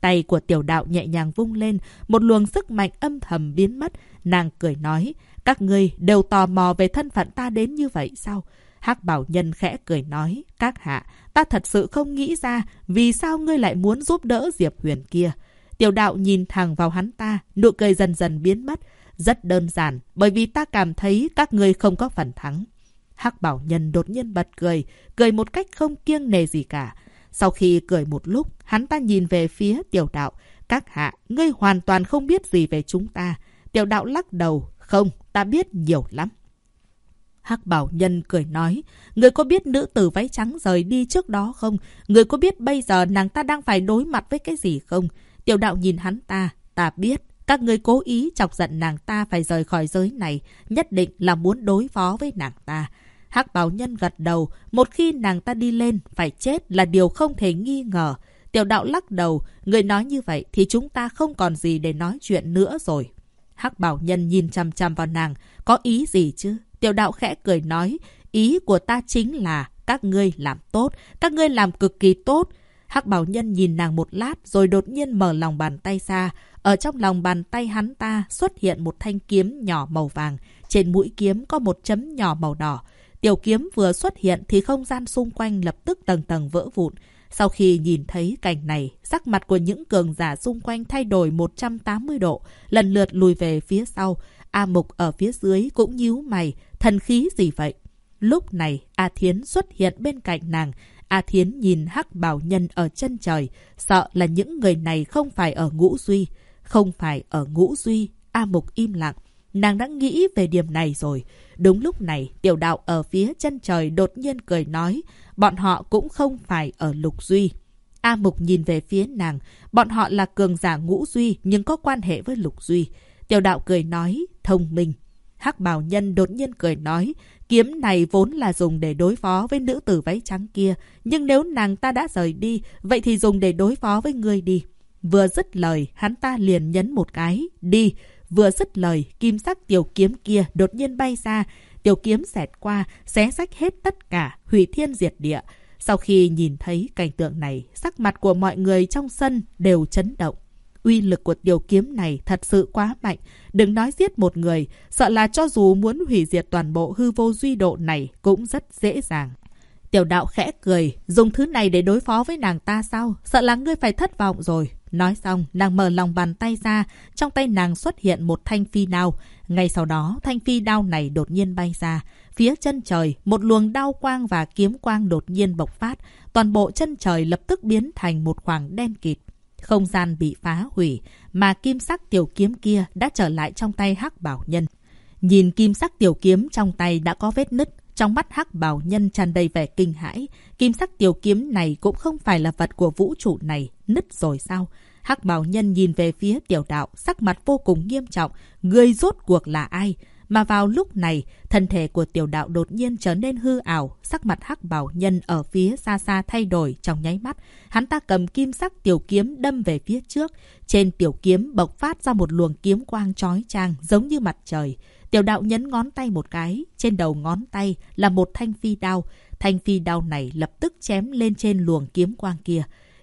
Tay của tiểu đạo nhẹ nhàng vung lên, một luồng sức mạnh âm thầm biến mất. Nàng cười nói, các ngươi đều tò mò về thân phận ta đến như vậy sao? Hắc bảo nhân khẽ cười nói, các hạ, ta thật sự không nghĩ ra vì sao ngươi lại muốn giúp đỡ Diệp Huyền kia. Tiểu đạo nhìn thẳng vào hắn ta, nụ cười dần dần biến mất. Rất đơn giản, bởi vì ta cảm thấy các ngươi không có phần thắng. hắc bảo nhân đột nhiên bật cười, cười một cách không kiêng nề gì cả. Sau khi cười một lúc, hắn ta nhìn về phía tiểu đạo. Các hạ, ngươi hoàn toàn không biết gì về chúng ta. Tiểu đạo lắc đầu. Không, ta biết nhiều lắm. Hắc bảo nhân cười nói, người có biết nữ tử váy trắng rời đi trước đó không? Người có biết bây giờ nàng ta đang phải đối mặt với cái gì không? Tiểu đạo nhìn hắn ta, ta biết. Các người cố ý chọc giận nàng ta phải rời khỏi giới này, nhất định là muốn đối phó với nàng ta. Hắc bảo nhân gật đầu, một khi nàng ta đi lên, phải chết là điều không thể nghi ngờ. Tiểu đạo lắc đầu, người nói như vậy thì chúng ta không còn gì để nói chuyện nữa rồi. Hắc bảo nhân nhìn chăm chăm vào nàng, có ý gì chứ? Tiểu đạo khẽ cười nói, ý của ta chính là các ngươi làm tốt, các ngươi làm cực kỳ tốt. Hắc bảo nhân nhìn nàng một lát rồi đột nhiên mở lòng bàn tay ra. Ở trong lòng bàn tay hắn ta xuất hiện một thanh kiếm nhỏ màu vàng. Trên mũi kiếm có một chấm nhỏ màu đỏ. Tiểu kiếm vừa xuất hiện thì không gian xung quanh lập tức tầng tầng vỡ vụn. Sau khi nhìn thấy cảnh này, sắc mặt của những cường giả xung quanh thay đổi 180 độ, lần lượt lùi về phía sau. A Mục ở phía dưới cũng nhíu mày, thần khí gì vậy? Lúc này, A Thiến xuất hiện bên cạnh nàng. A Thiến nhìn hắc bảo nhân ở chân trời, sợ là những người này không phải ở ngũ duy. Không phải ở ngũ duy, A Mục im lặng. Nàng đã nghĩ về điểm này rồi. Đúng lúc này, tiểu đạo ở phía chân trời đột nhiên cười nói, bọn họ cũng không phải ở lục duy. A Mục nhìn về phía nàng, bọn họ là cường giả ngũ duy nhưng có quan hệ với lục duy. Tiểu đạo cười nói, thông minh. Hắc bảo nhân đột nhiên cười nói, kiếm này vốn là dùng để đối phó với nữ tử váy trắng kia, nhưng nếu nàng ta đã rời đi, vậy thì dùng để đối phó với ngươi đi. Vừa dứt lời, hắn ta liền nhấn một cái, đi. Vừa dứt lời, kim sắc tiểu kiếm kia đột nhiên bay ra, tiểu kiếm xẹt qua, xé rách hết tất cả, hủy thiên diệt địa. Sau khi nhìn thấy cảnh tượng này, sắc mặt của mọi người trong sân đều chấn động. Uy lực của tiểu kiếm này thật sự quá mạnh. Đừng nói giết một người, sợ là cho dù muốn hủy diệt toàn bộ hư vô duy độ này cũng rất dễ dàng. Tiểu đạo khẽ cười, dùng thứ này để đối phó với nàng ta sao? Sợ là ngươi phải thất vọng rồi. Nói xong, nàng mở lòng bàn tay ra, trong tay nàng xuất hiện một thanh phi đao. Ngay sau đó, thanh phi đao này đột nhiên bay ra. phía chân trời, một luồng đao quang và kiếm quang đột nhiên bộc phát. Toàn bộ chân trời lập tức biến thành một khoảng đen kịt. Không gian bị phá hủy, mà kim sắc tiểu kiếm kia đã trở lại trong tay hắc bảo nhân. Nhìn kim sắc tiểu kiếm trong tay đã có vết nứt, trong mắt hắc bảo nhân tràn đầy vẻ kinh hãi. Kim sắc tiểu kiếm này cũng không phải là vật của vũ trụ này, nứt rồi sao? Hắc bảo nhân nhìn về phía tiểu đạo, sắc mặt vô cùng nghiêm trọng. Người rốt cuộc là ai? Mà vào lúc này, thân thể của tiểu đạo đột nhiên trở nên hư ảo, sắc mặt hắc bảo nhân ở phía xa xa thay đổi trong nháy mắt. Hắn ta cầm kim sắc tiểu kiếm đâm về phía trước. Trên tiểu kiếm bộc phát ra một luồng kiếm quang chói chang giống như mặt trời. Tiểu đạo nhấn ngón tay một cái, trên đầu ngón tay là một thanh phi đao. Thanh phi đao này lập tức chém lên trên luồng kiếm quang kia.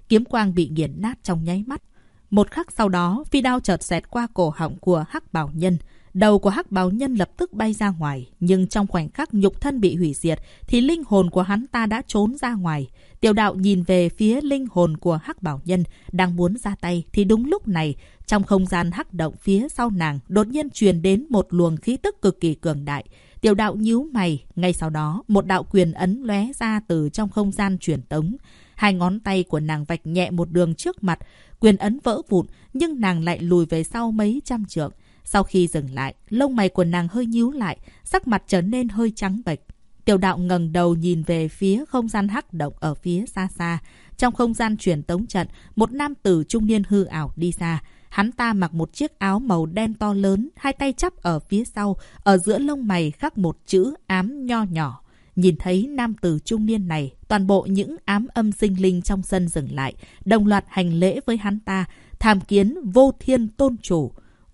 Kiếm quang bị nghiền nát trong nháy mắt. Một khắc sau đó, phi đao chợt xẹt qua cổ họng của hắc bảo nhân. Đầu của hắc báo nhân lập tức bay ra ngoài, nhưng trong khoảnh khắc nhục thân bị hủy diệt, thì linh hồn của hắn ta đã trốn ra ngoài. Tiểu đạo nhìn về phía linh hồn của hắc bảo nhân, đang muốn ra tay, thì đúng lúc này, trong không gian hắc động phía sau nàng, đột nhiên truyền đến một luồng khí tức cực kỳ cường đại. Tiểu đạo nhíu mày, ngay sau đó, một đạo quyền ấn lóe ra từ trong không gian truyền tống. Hai ngón tay của nàng vạch nhẹ một đường trước mặt, quyền ấn vỡ vụn, nhưng nàng lại lùi về sau mấy trăm trượng. Sau khi dừng lại, lông mày của nàng hơi nhíu lại, sắc mặt trở nên hơi trắng bệch. Tiểu đạo ngẩng đầu nhìn về phía không gian hắc động ở phía xa xa. Trong không gian truyền tống trận, một nam tử trung niên hư ảo đi ra. Hắn ta mặc một chiếc áo màu đen to lớn, hai tay chắp ở phía sau, ở giữa lông mày khắc một chữ ám nho nhỏ. Nhìn thấy nam tử trung niên này, toàn bộ những ám âm sinh linh trong sân dừng lại, đồng loạt hành lễ với hắn ta, tham kiến vô thiên tôn chủ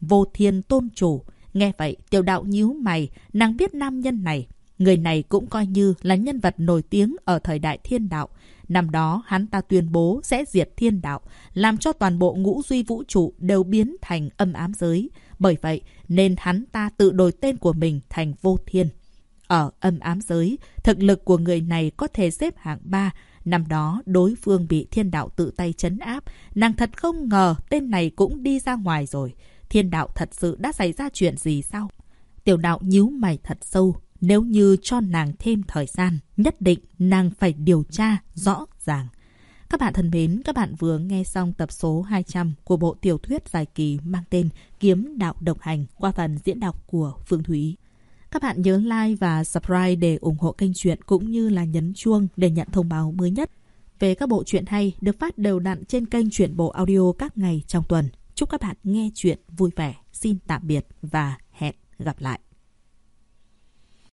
vô thiên tôn chủ. Nghe vậy, tiểu đạo nhíu mày, nàng biết nam nhân này. Người này cũng coi như là nhân vật nổi tiếng ở thời đại thiên đạo. Năm đó, hắn ta tuyên bố sẽ diệt thiên đạo, làm cho toàn bộ ngũ duy vũ trụ đều biến thành âm ám giới. Bởi vậy, nên hắn ta tự đổi tên của mình thành vô thiên. Ở âm ám giới, thực lực của người này có thể xếp hạng 3. Năm đó, đối phương bị thiên đạo tự tay chấn áp. Nàng thật không ngờ tên này cũng đi ra ngoài rồi thiên đạo thật sự đã xảy ra chuyện gì sao? Tiểu đạo nhíu mày thật sâu. Nếu như cho nàng thêm thời gian, nhất định nàng phải điều tra rõ ràng. Các bạn thân mến, các bạn vừa nghe xong tập số 200 của bộ tiểu thuyết dài kỳ mang tên Kiếm Đạo Độc Hành qua phần diễn đọc của Phương Thúy. Các bạn nhớ like và subscribe để ủng hộ kênh truyện cũng như là nhấn chuông để nhận thông báo mới nhất về các bộ truyện hay được phát đều đặn trên kênh truyện bộ audio các ngày trong tuần. Chúc các bạn nghe chuyện vui vẻ. Xin tạm biệt và hẹn gặp lại.